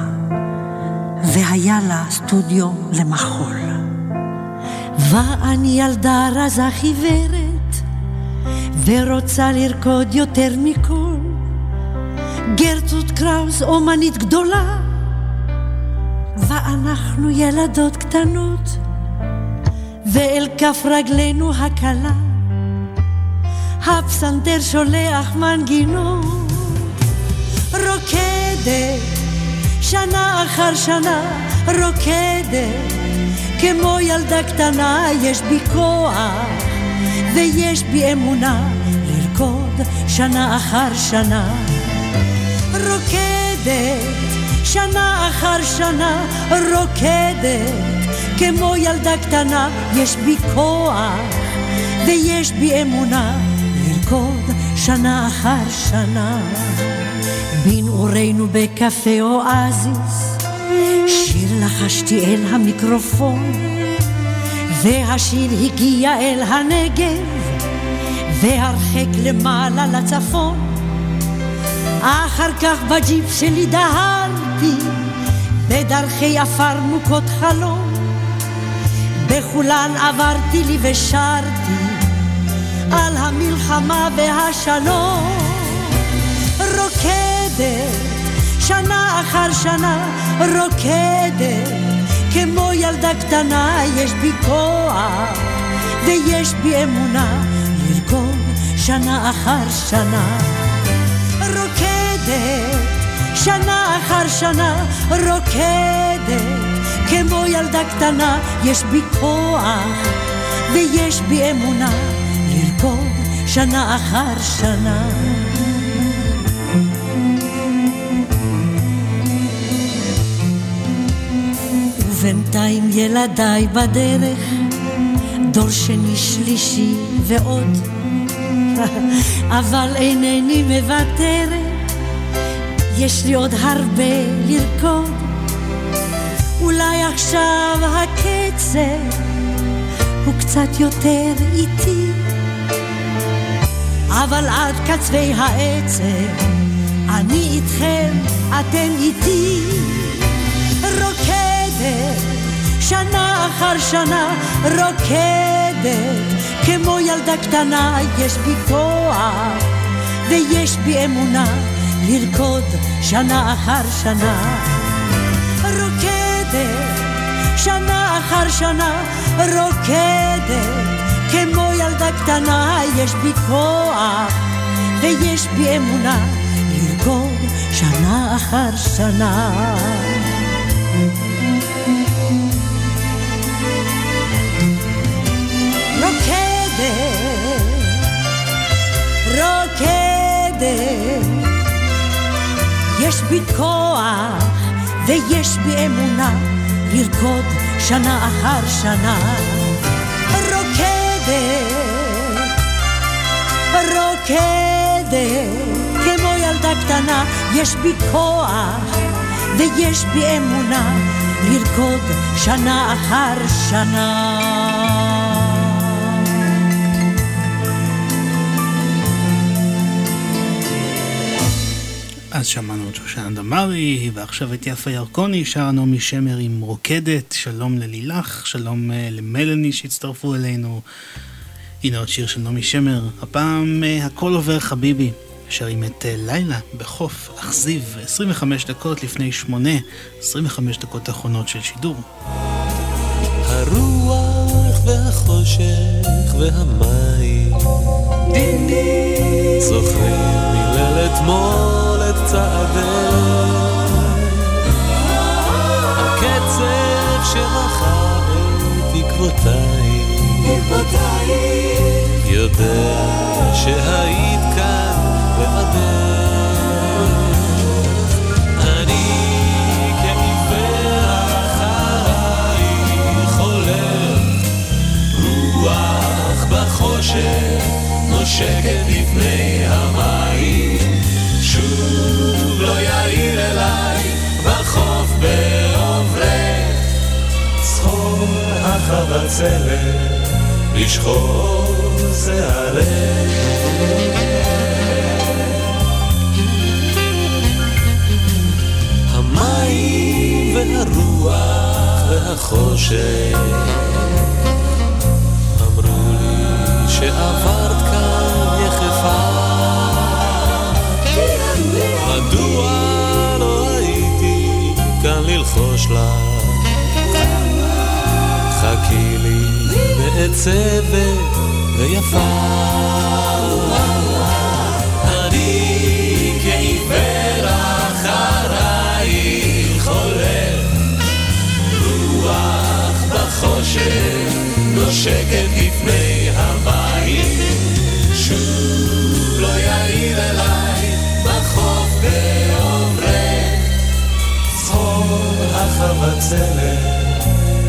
והיה לה סטודיו למחול. ואני ילדה רזה חיוורת, ורוצה לרקוד יותר מכל. גרצות קראוס אומנית גדולה, ואנחנו ילדות קטנות, ואל כף רגלינו הקלה, הפסנתר שולח מנגינות. רוקדת, שנה אחר שנה רוקדת, כמו ילדה קטנה יש בי כוח, ויש בי אמונה לרקוד שנה אחר שנה. רוקדת, שנה אחר שנה רוקדת, כמו ילדה קטנה יש בי כוח, ויש בי אמונה לרקוד שנה אחר שנה. בנעורינו בקפה אואזיס, שיר לחשתי אל המיקרופון, והשיר הגיע אל הנגב, והרחק למעלה לצפון. אחר כך בג'יפ שלי דהרתי, בדרכי עפר מוכות חלום, בכולן עברתי לי ושרתי על המלחמה והשלום. רוקדת, שנה אחר שנה רוקדת, כמו ילדה קטנה יש בי כוח, ויש בי אמונה לרקוד שנה אחר שנה. רוקדת, שנה אחר שנה רוקדת, כמו ילדה קטנה יש בי כוח, ויש בי אמונה לרקוד שנה אחר שנה. ובינתיים ילדיי בדרך, דור שני שלישי ועוד, אבל אינני מוותרת, יש לי עוד הרבה לרקוד. אולי עכשיו הקצב הוא קצת יותר איטי, אבל עד קצווי העצב אני איתכם, אתם איתי. אחר שנה רוקדת, כמו ילדה קטנה יש בי כוח, ויש בי אמונה לרקוד שנה אחר שנה. רוקדת, שנה אחר שנה רוקדת, כמו ילדה קטנה יש בי כוח, ויש בי אמונה לרקוד שנה אחר שנה. בי כוח ויש בי אמונה לרקוד שנה אחר שנה. רוקדת, רוקדת, כמו ילדה קטנה, יש בי כוח ויש בי אמונה לרקוד שנה אחר שנה. אז שמענו את שושנה דמארי, ועכשיו את יפה ירקוני, שר נעמי שמר עם רוקדת, שלום ללילך, שלום אה, למלני שהצטרפו אלינו. הנה עוד שיר של נעמי שמר, הפעם אה, הכל עובר חביבי, שרים את אה, לילה בחוף אכזיב, 25 דקות לפני שמונה, 25 דקות האחרונות של שידור. הרוח והחושך והמים. זוכרים מליל אתמול צעדיי הקצב שמחה את תקוותיי יודע שהיית כאן בעדך אני כעיוור אחרייך הולך רוח בחושך נושקת לפני המים שוב לא יאיר אליי בחוף בעוברך צחור החבצלת לשחור שערך המים והרוח והחושך אמרו לי שעברת כאן כאן ללחוש לך חכי לי מעצבת ויפה החבצלת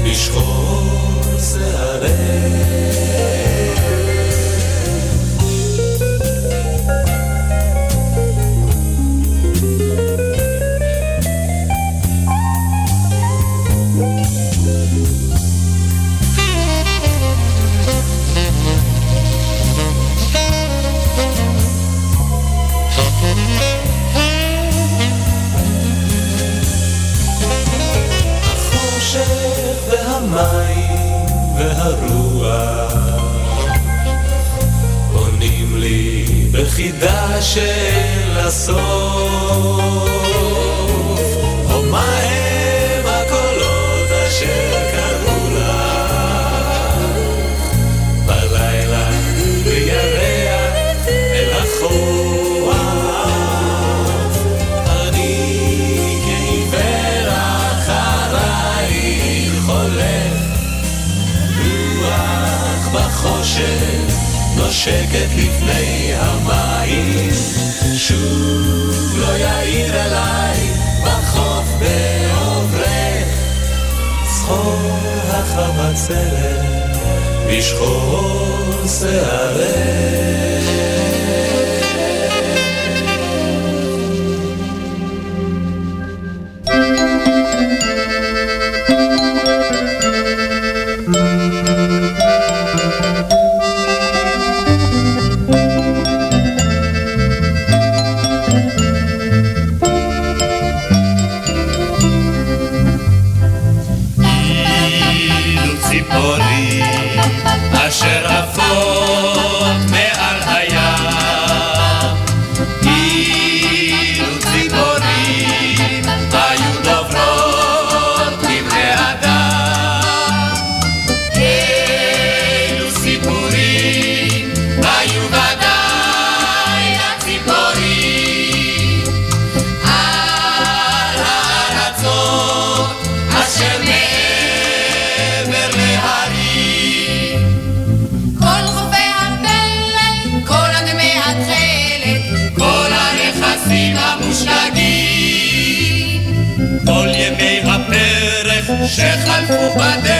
לשחור שערך והרוח עונים לי בחידה של אין לה סוף. או מה הם הקולות אשר נושקת לפני המים, שוב לא יעיר אליי בחוף בעוברך, צחור החבצלת בשחור שערך. culpa.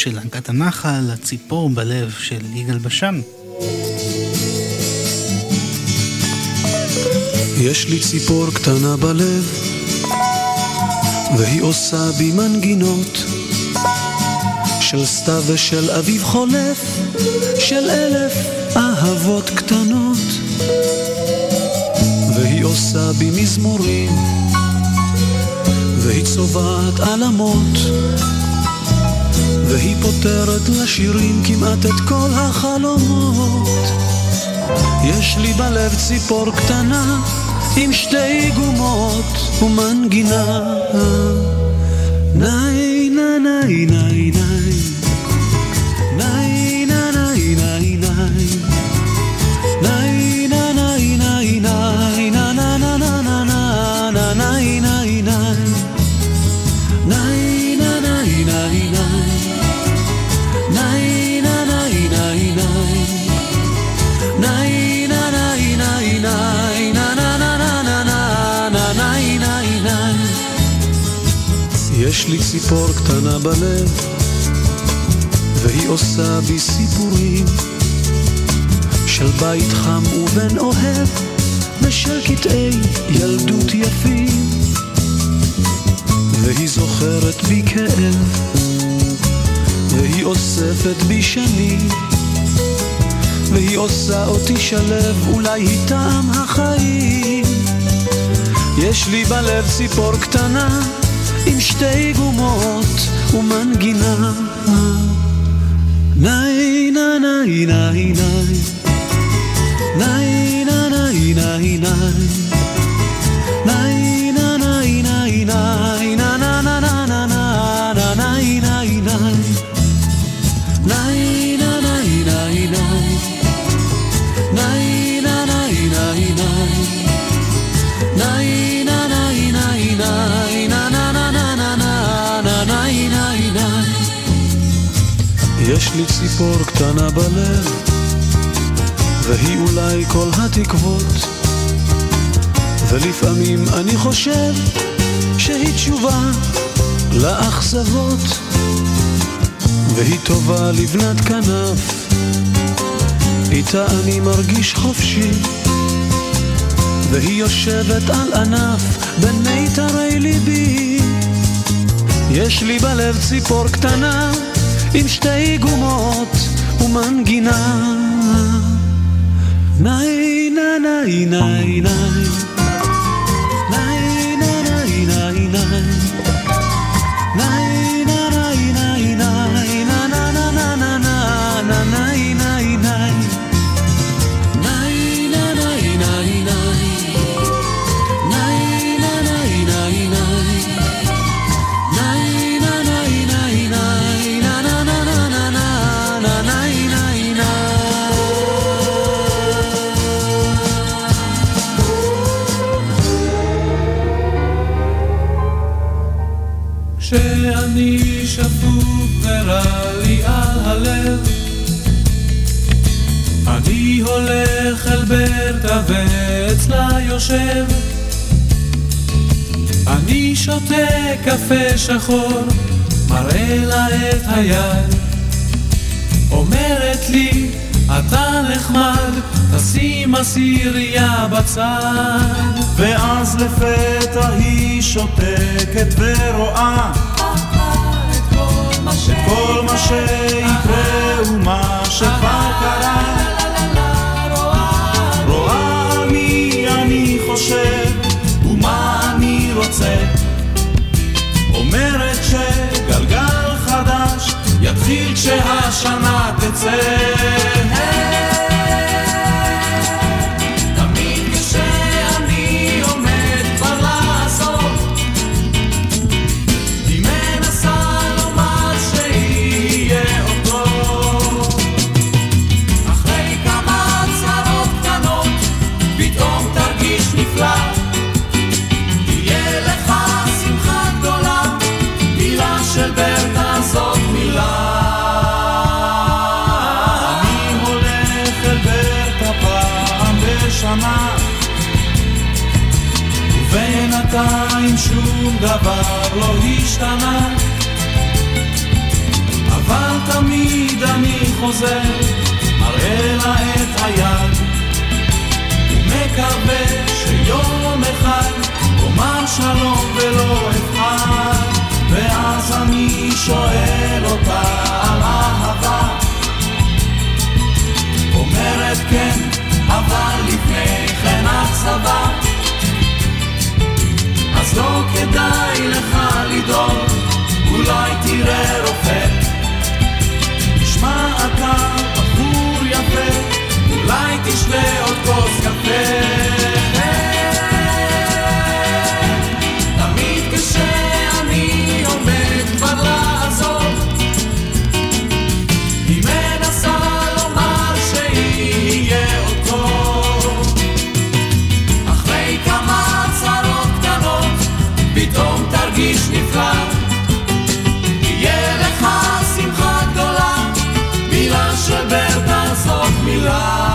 של להקת הנחל, הציפור בלב של יגאל בשן. יש לי ציפור קטנה בלב, והיא עושה בי מנגינות של סתיו ושל אביב חולף, של אלף אהבות קטנות. והיא עושה בי מזמורים, והיא צובעת עלמות, והיא פותרת לשירים כמעט את כל החלומות. יש לי בלב ציפור קטנה עם שתי גומות ומנגינה. ניי ניי ניי ניי יש לי ציפור קטנה בלב, והיא עושה בי סיפורים של בית חם ובן אוהב, ושל קטעי ילדות יפים. והיא זוכרת בי כאב, והיא אוספת בי שנים, והיא עושה אותי שלב, אולי היא טעם החיים. יש לי בלב ציפור קטנה, עם שתי גומות ומנגינה. ניי ניי ניי ניי ניי ניי ניי ניי יש לי ציפור קטנה בלב, והיא אולי כל התקוות. ולפעמים אני חושב שהיא תשובה לאכזבות, והיא טובה לבנת כנף, איתה אני מרגיש חופשי, והיא יושבת על ענף בין מיתרי ליבי. יש לי בלב ציפור קטנה עם שתי גומות ומנגינה. ניי ניי ניי ניי יושב. אני שותה קפה שחור מראה לה את היד. אומרת לי אתה נחמד תשים עשירייה בצד. ואז לפתע היא שותקת ורואה את כל מה שיקרה ומה שכבר קרה יתחיל כשהשנה תצא בשנה ובינתיים שום דבר לא השתנה. אבל תמיד אני חוזר מראה לה את היד. ומקווה שיום אחד אומר שלום ולא אבחר ואז אני שואל אותה על אהבה. אומרת כן, אבל לפני כן הצבא אז לא כדאי לך לדאוג, אולי תראה רופא. תשמע אתה בחור יפה, אולי תשתה עוד כוס קפה. תמיד כשאני עומד כבר לעזוב love.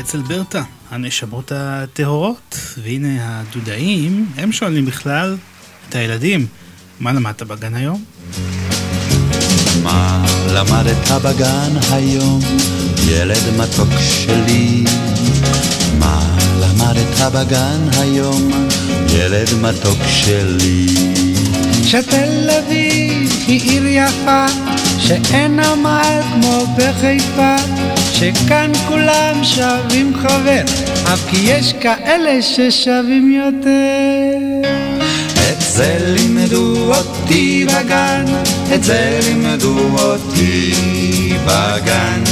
אצל ברטה, הנשמות הטהורות. והנה הדודאים, הם שואלים בכלל את הילדים, מה למדת בגן היום? מה למדת בגן היום, ילד מתוק שלי? מה למדת בגן היום, ילד מתוק שלי? שתל אביב היא עיר יפה, שאין נמל כמו בחיפה, שכאן כולם שווים חבר, אף כי יש כאלה ששווים יותר. את זה לימדו אותי בגן, את זה לימדו אותי בגן.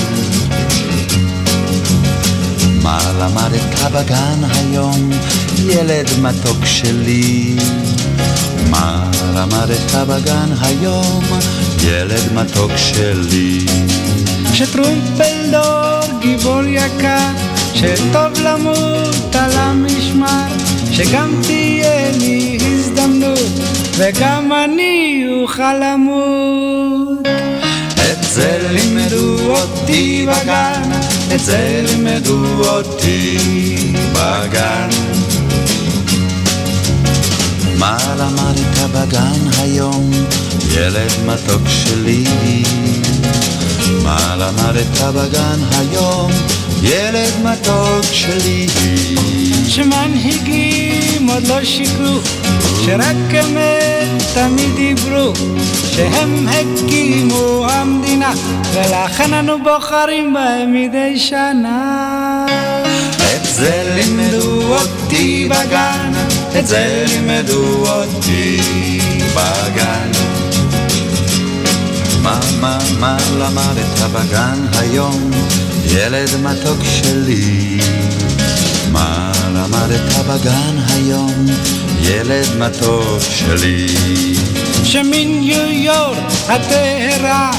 מה למדת בגן היום, ילד מתוק שלי? מה למדת בגן היום, ילד מתוק שלי? שטרומפלדור גיבור יקר, שטוב למות על המשמר, שגם תהיה לי הזדמנות, וגם אני אוכל למות. את זה לימדו אותי בגן, את זה לימדו אותי בגן. מה למדת בגן היום, ילד מתוק שלי? מה למדת בגן היום, ילד מתוק שלי? שמנהיגים עוד לא שיקרו, שרק אמת תמיד דיברו, שהם הקימו המדינה, ולכן אנו בוחרים בהם מדי שנה. את זה לימדו אותי בגן, את זה לימדו אותי בגן. מה, מה, מה למדת בגן היום, ילד מתוק שלי? מה למדת בגן היום, ילד מתוק שלי? שמניו יורק הטהרה,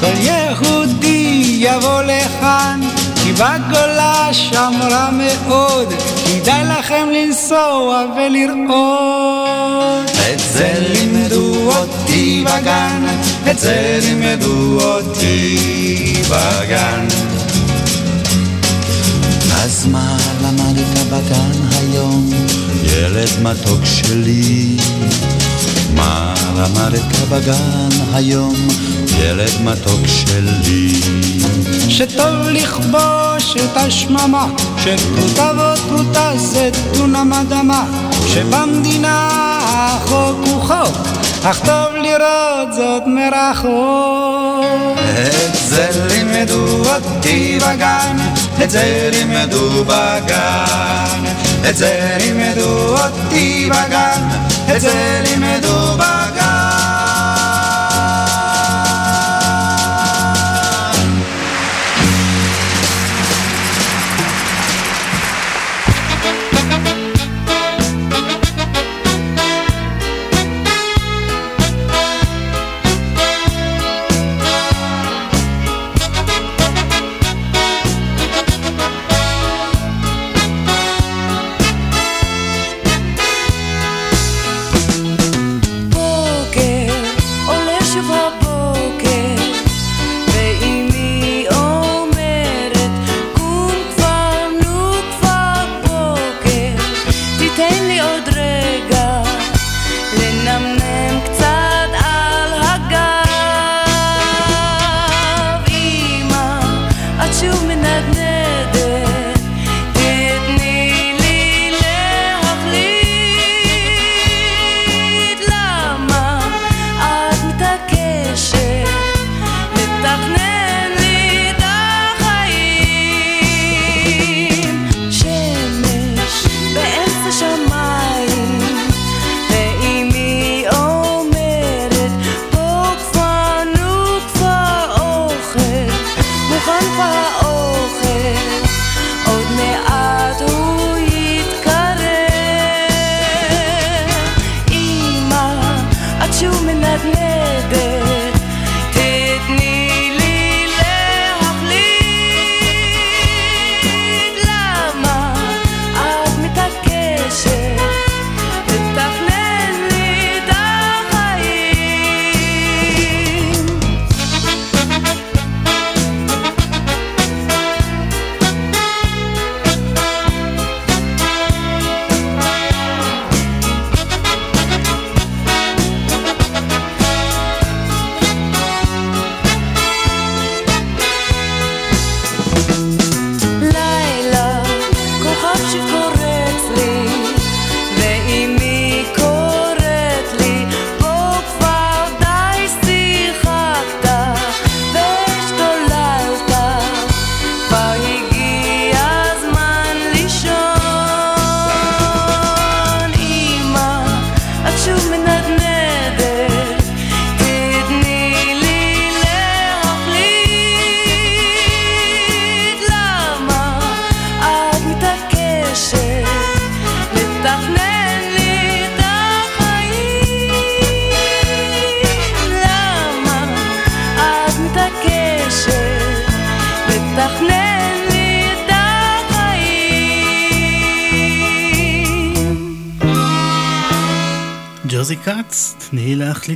כל יהודי יבוא לכאן, כי בגולה שם רע מאוד, כדאי לכם לנסוע ולראות. את זה לימדו אותי בגן, את זה לימדו אותי בגן. אז מה למדת בגן היום, ילד מתוק שלי? מה למדת בגן היום, ילד מתוק שלי? שטוב לכבוש את השממה, שפרוטה ועוד פרוטה זה דונם אדמה, שבמדינה החוק הוא חוק, אך טוב לראות זאת מרחוק. את זה לימדו אותי בגן, את זה לימדו בגן, את זה לימדו אותי בגן, את זה לימדו בגן.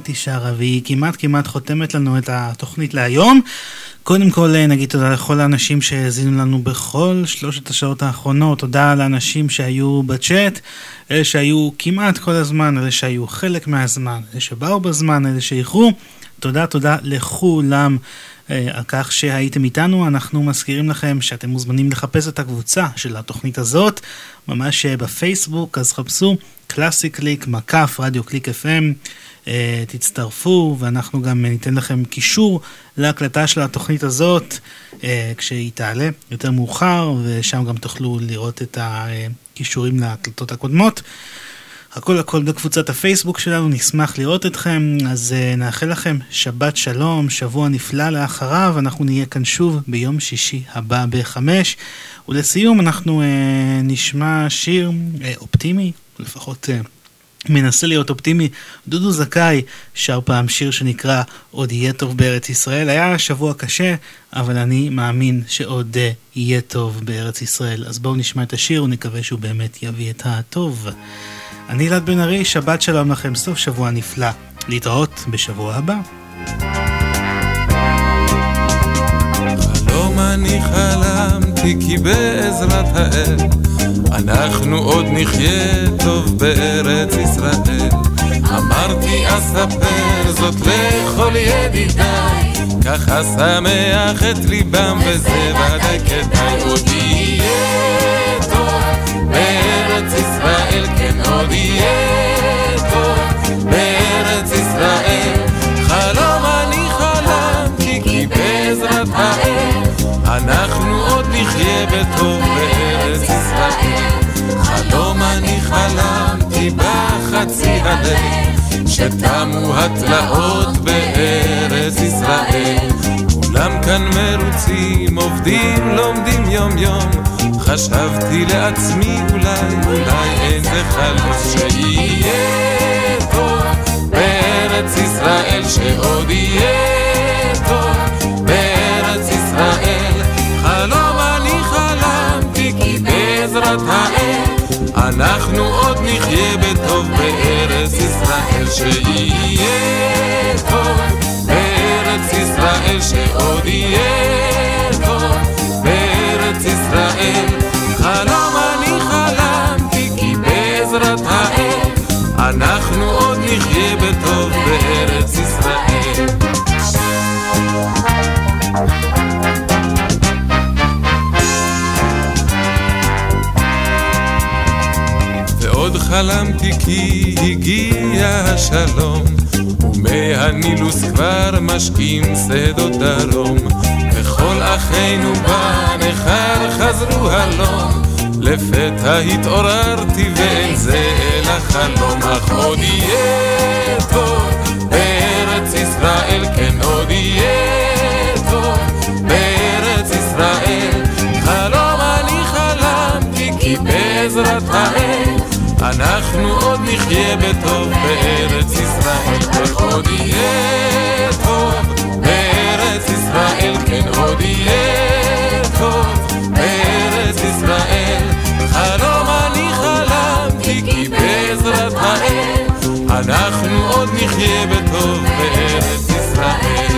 היא שרה, והיא כמעט כמעט חותמת לנו את התוכנית להיום. קודם כל אה, נגיד תודה לכל האנשים שהאזינו לנו בכל שלושת השעות האחרונות, תודה לאנשים שהיו בצ'אט, אלה שהיו כמעט כל הזמן, אלה שהיו חלק מהזמן, אלה שבאו בזמן, אלה שאיחרו. תודה תודה לכולם על כך שהייתם איתנו. אנחנו מזכירים לכם שאתם מוזמנים לחפש את הקבוצה של התוכנית הזאת, ממש אה, בפייסבוק, אז חפשו קלאסי קליק, מקף, רדיו קליק FM. אה, תצטרפו ואנחנו גם ניתן לכם קישור להקלטה של התוכנית הזאת אה, כשהיא תעלה יותר מאוחר ושם גם תוכלו לראות את הקישורים להקלטות הקודמות. הכל הכל בקבוצת הפייסבוק שלנו, נשמח לראות אתכם, אז uh, נאחל לכם שבת שלום, שבוע נפלא לאחריו, אנחנו נהיה כאן שוב ביום שישי הבא בחמש. ולסיום אנחנו uh, נשמע שיר uh, אופטימי, לפחות uh, מנסה להיות אופטימי. דודו זכאי שר פעם שיר שנקרא עוד יהיה טוב בארץ ישראל. היה שבוע קשה, אבל אני מאמין שעוד uh, יהיה טוב בארץ ישראל. אז בואו נשמע את השיר ונקווה שהוא באמת יביא את הטוב. אני אלעד בן ארי, שבת שלום לכם, סוף שבוע נפלא. להתראות בשבוע הבא. אני חלמתי כי בעזרת האל אנחנו עוד נחיה טוב בארץ ישראל. אמרתי אספר זאת לכל ידידיי, ככה שמח את ליבם וזה ודאי כדאי עוד יהיה עוד יהיה טוב בארץ ישראל. חלום אני חלמתי כי בעזרת האל אנחנו עוד נחיה בטוב בארץ ישראל. חלום אני חלמתי בחצי הלב, שתמו התלאות בארץ ישראל. כולם כאן מרוצים, עובדים, לומדים יום יום. חשבתי לעצמי אולי, אולי איזה חלום שיהיה טוב בארץ ישראל, שעוד יהיה טוב בארץ ישראל. חלום אני חלמתי כי בעזרת האל אנחנו עוד נחיה בטוב בארץ ישראל שיהיה ישראל שעוד יהיה טוב בארץ ישראל. חלום אני חלמתי כי בעזרת האל אנחנו עוד נחיה בטוב בארץ חלמתי כי הגיע השלום ומי הנילוס כבר משקים שדות דרום. וכל אחינו בנכר חזרו הלום לפתע התעוררתי ואין זה אלא חלום אך עוד יהיה טוב בארץ ישראל כן עוד יהיה טוב בארץ ישראל. חלום אני חלמתי כי בעזרת האל אנחנו עוד נחיה בטוב בארץ ישראל. ועוד יהיה טוב בארץ ישראל. כן עוד יהיה טוב בארץ ישראל. חלום אני חלמתי כי בעזרת האל אנחנו עוד נחיה בטוב בארץ ישראל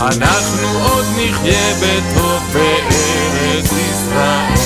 אנחנו עוד נחיה בתוך בארץ ישראל.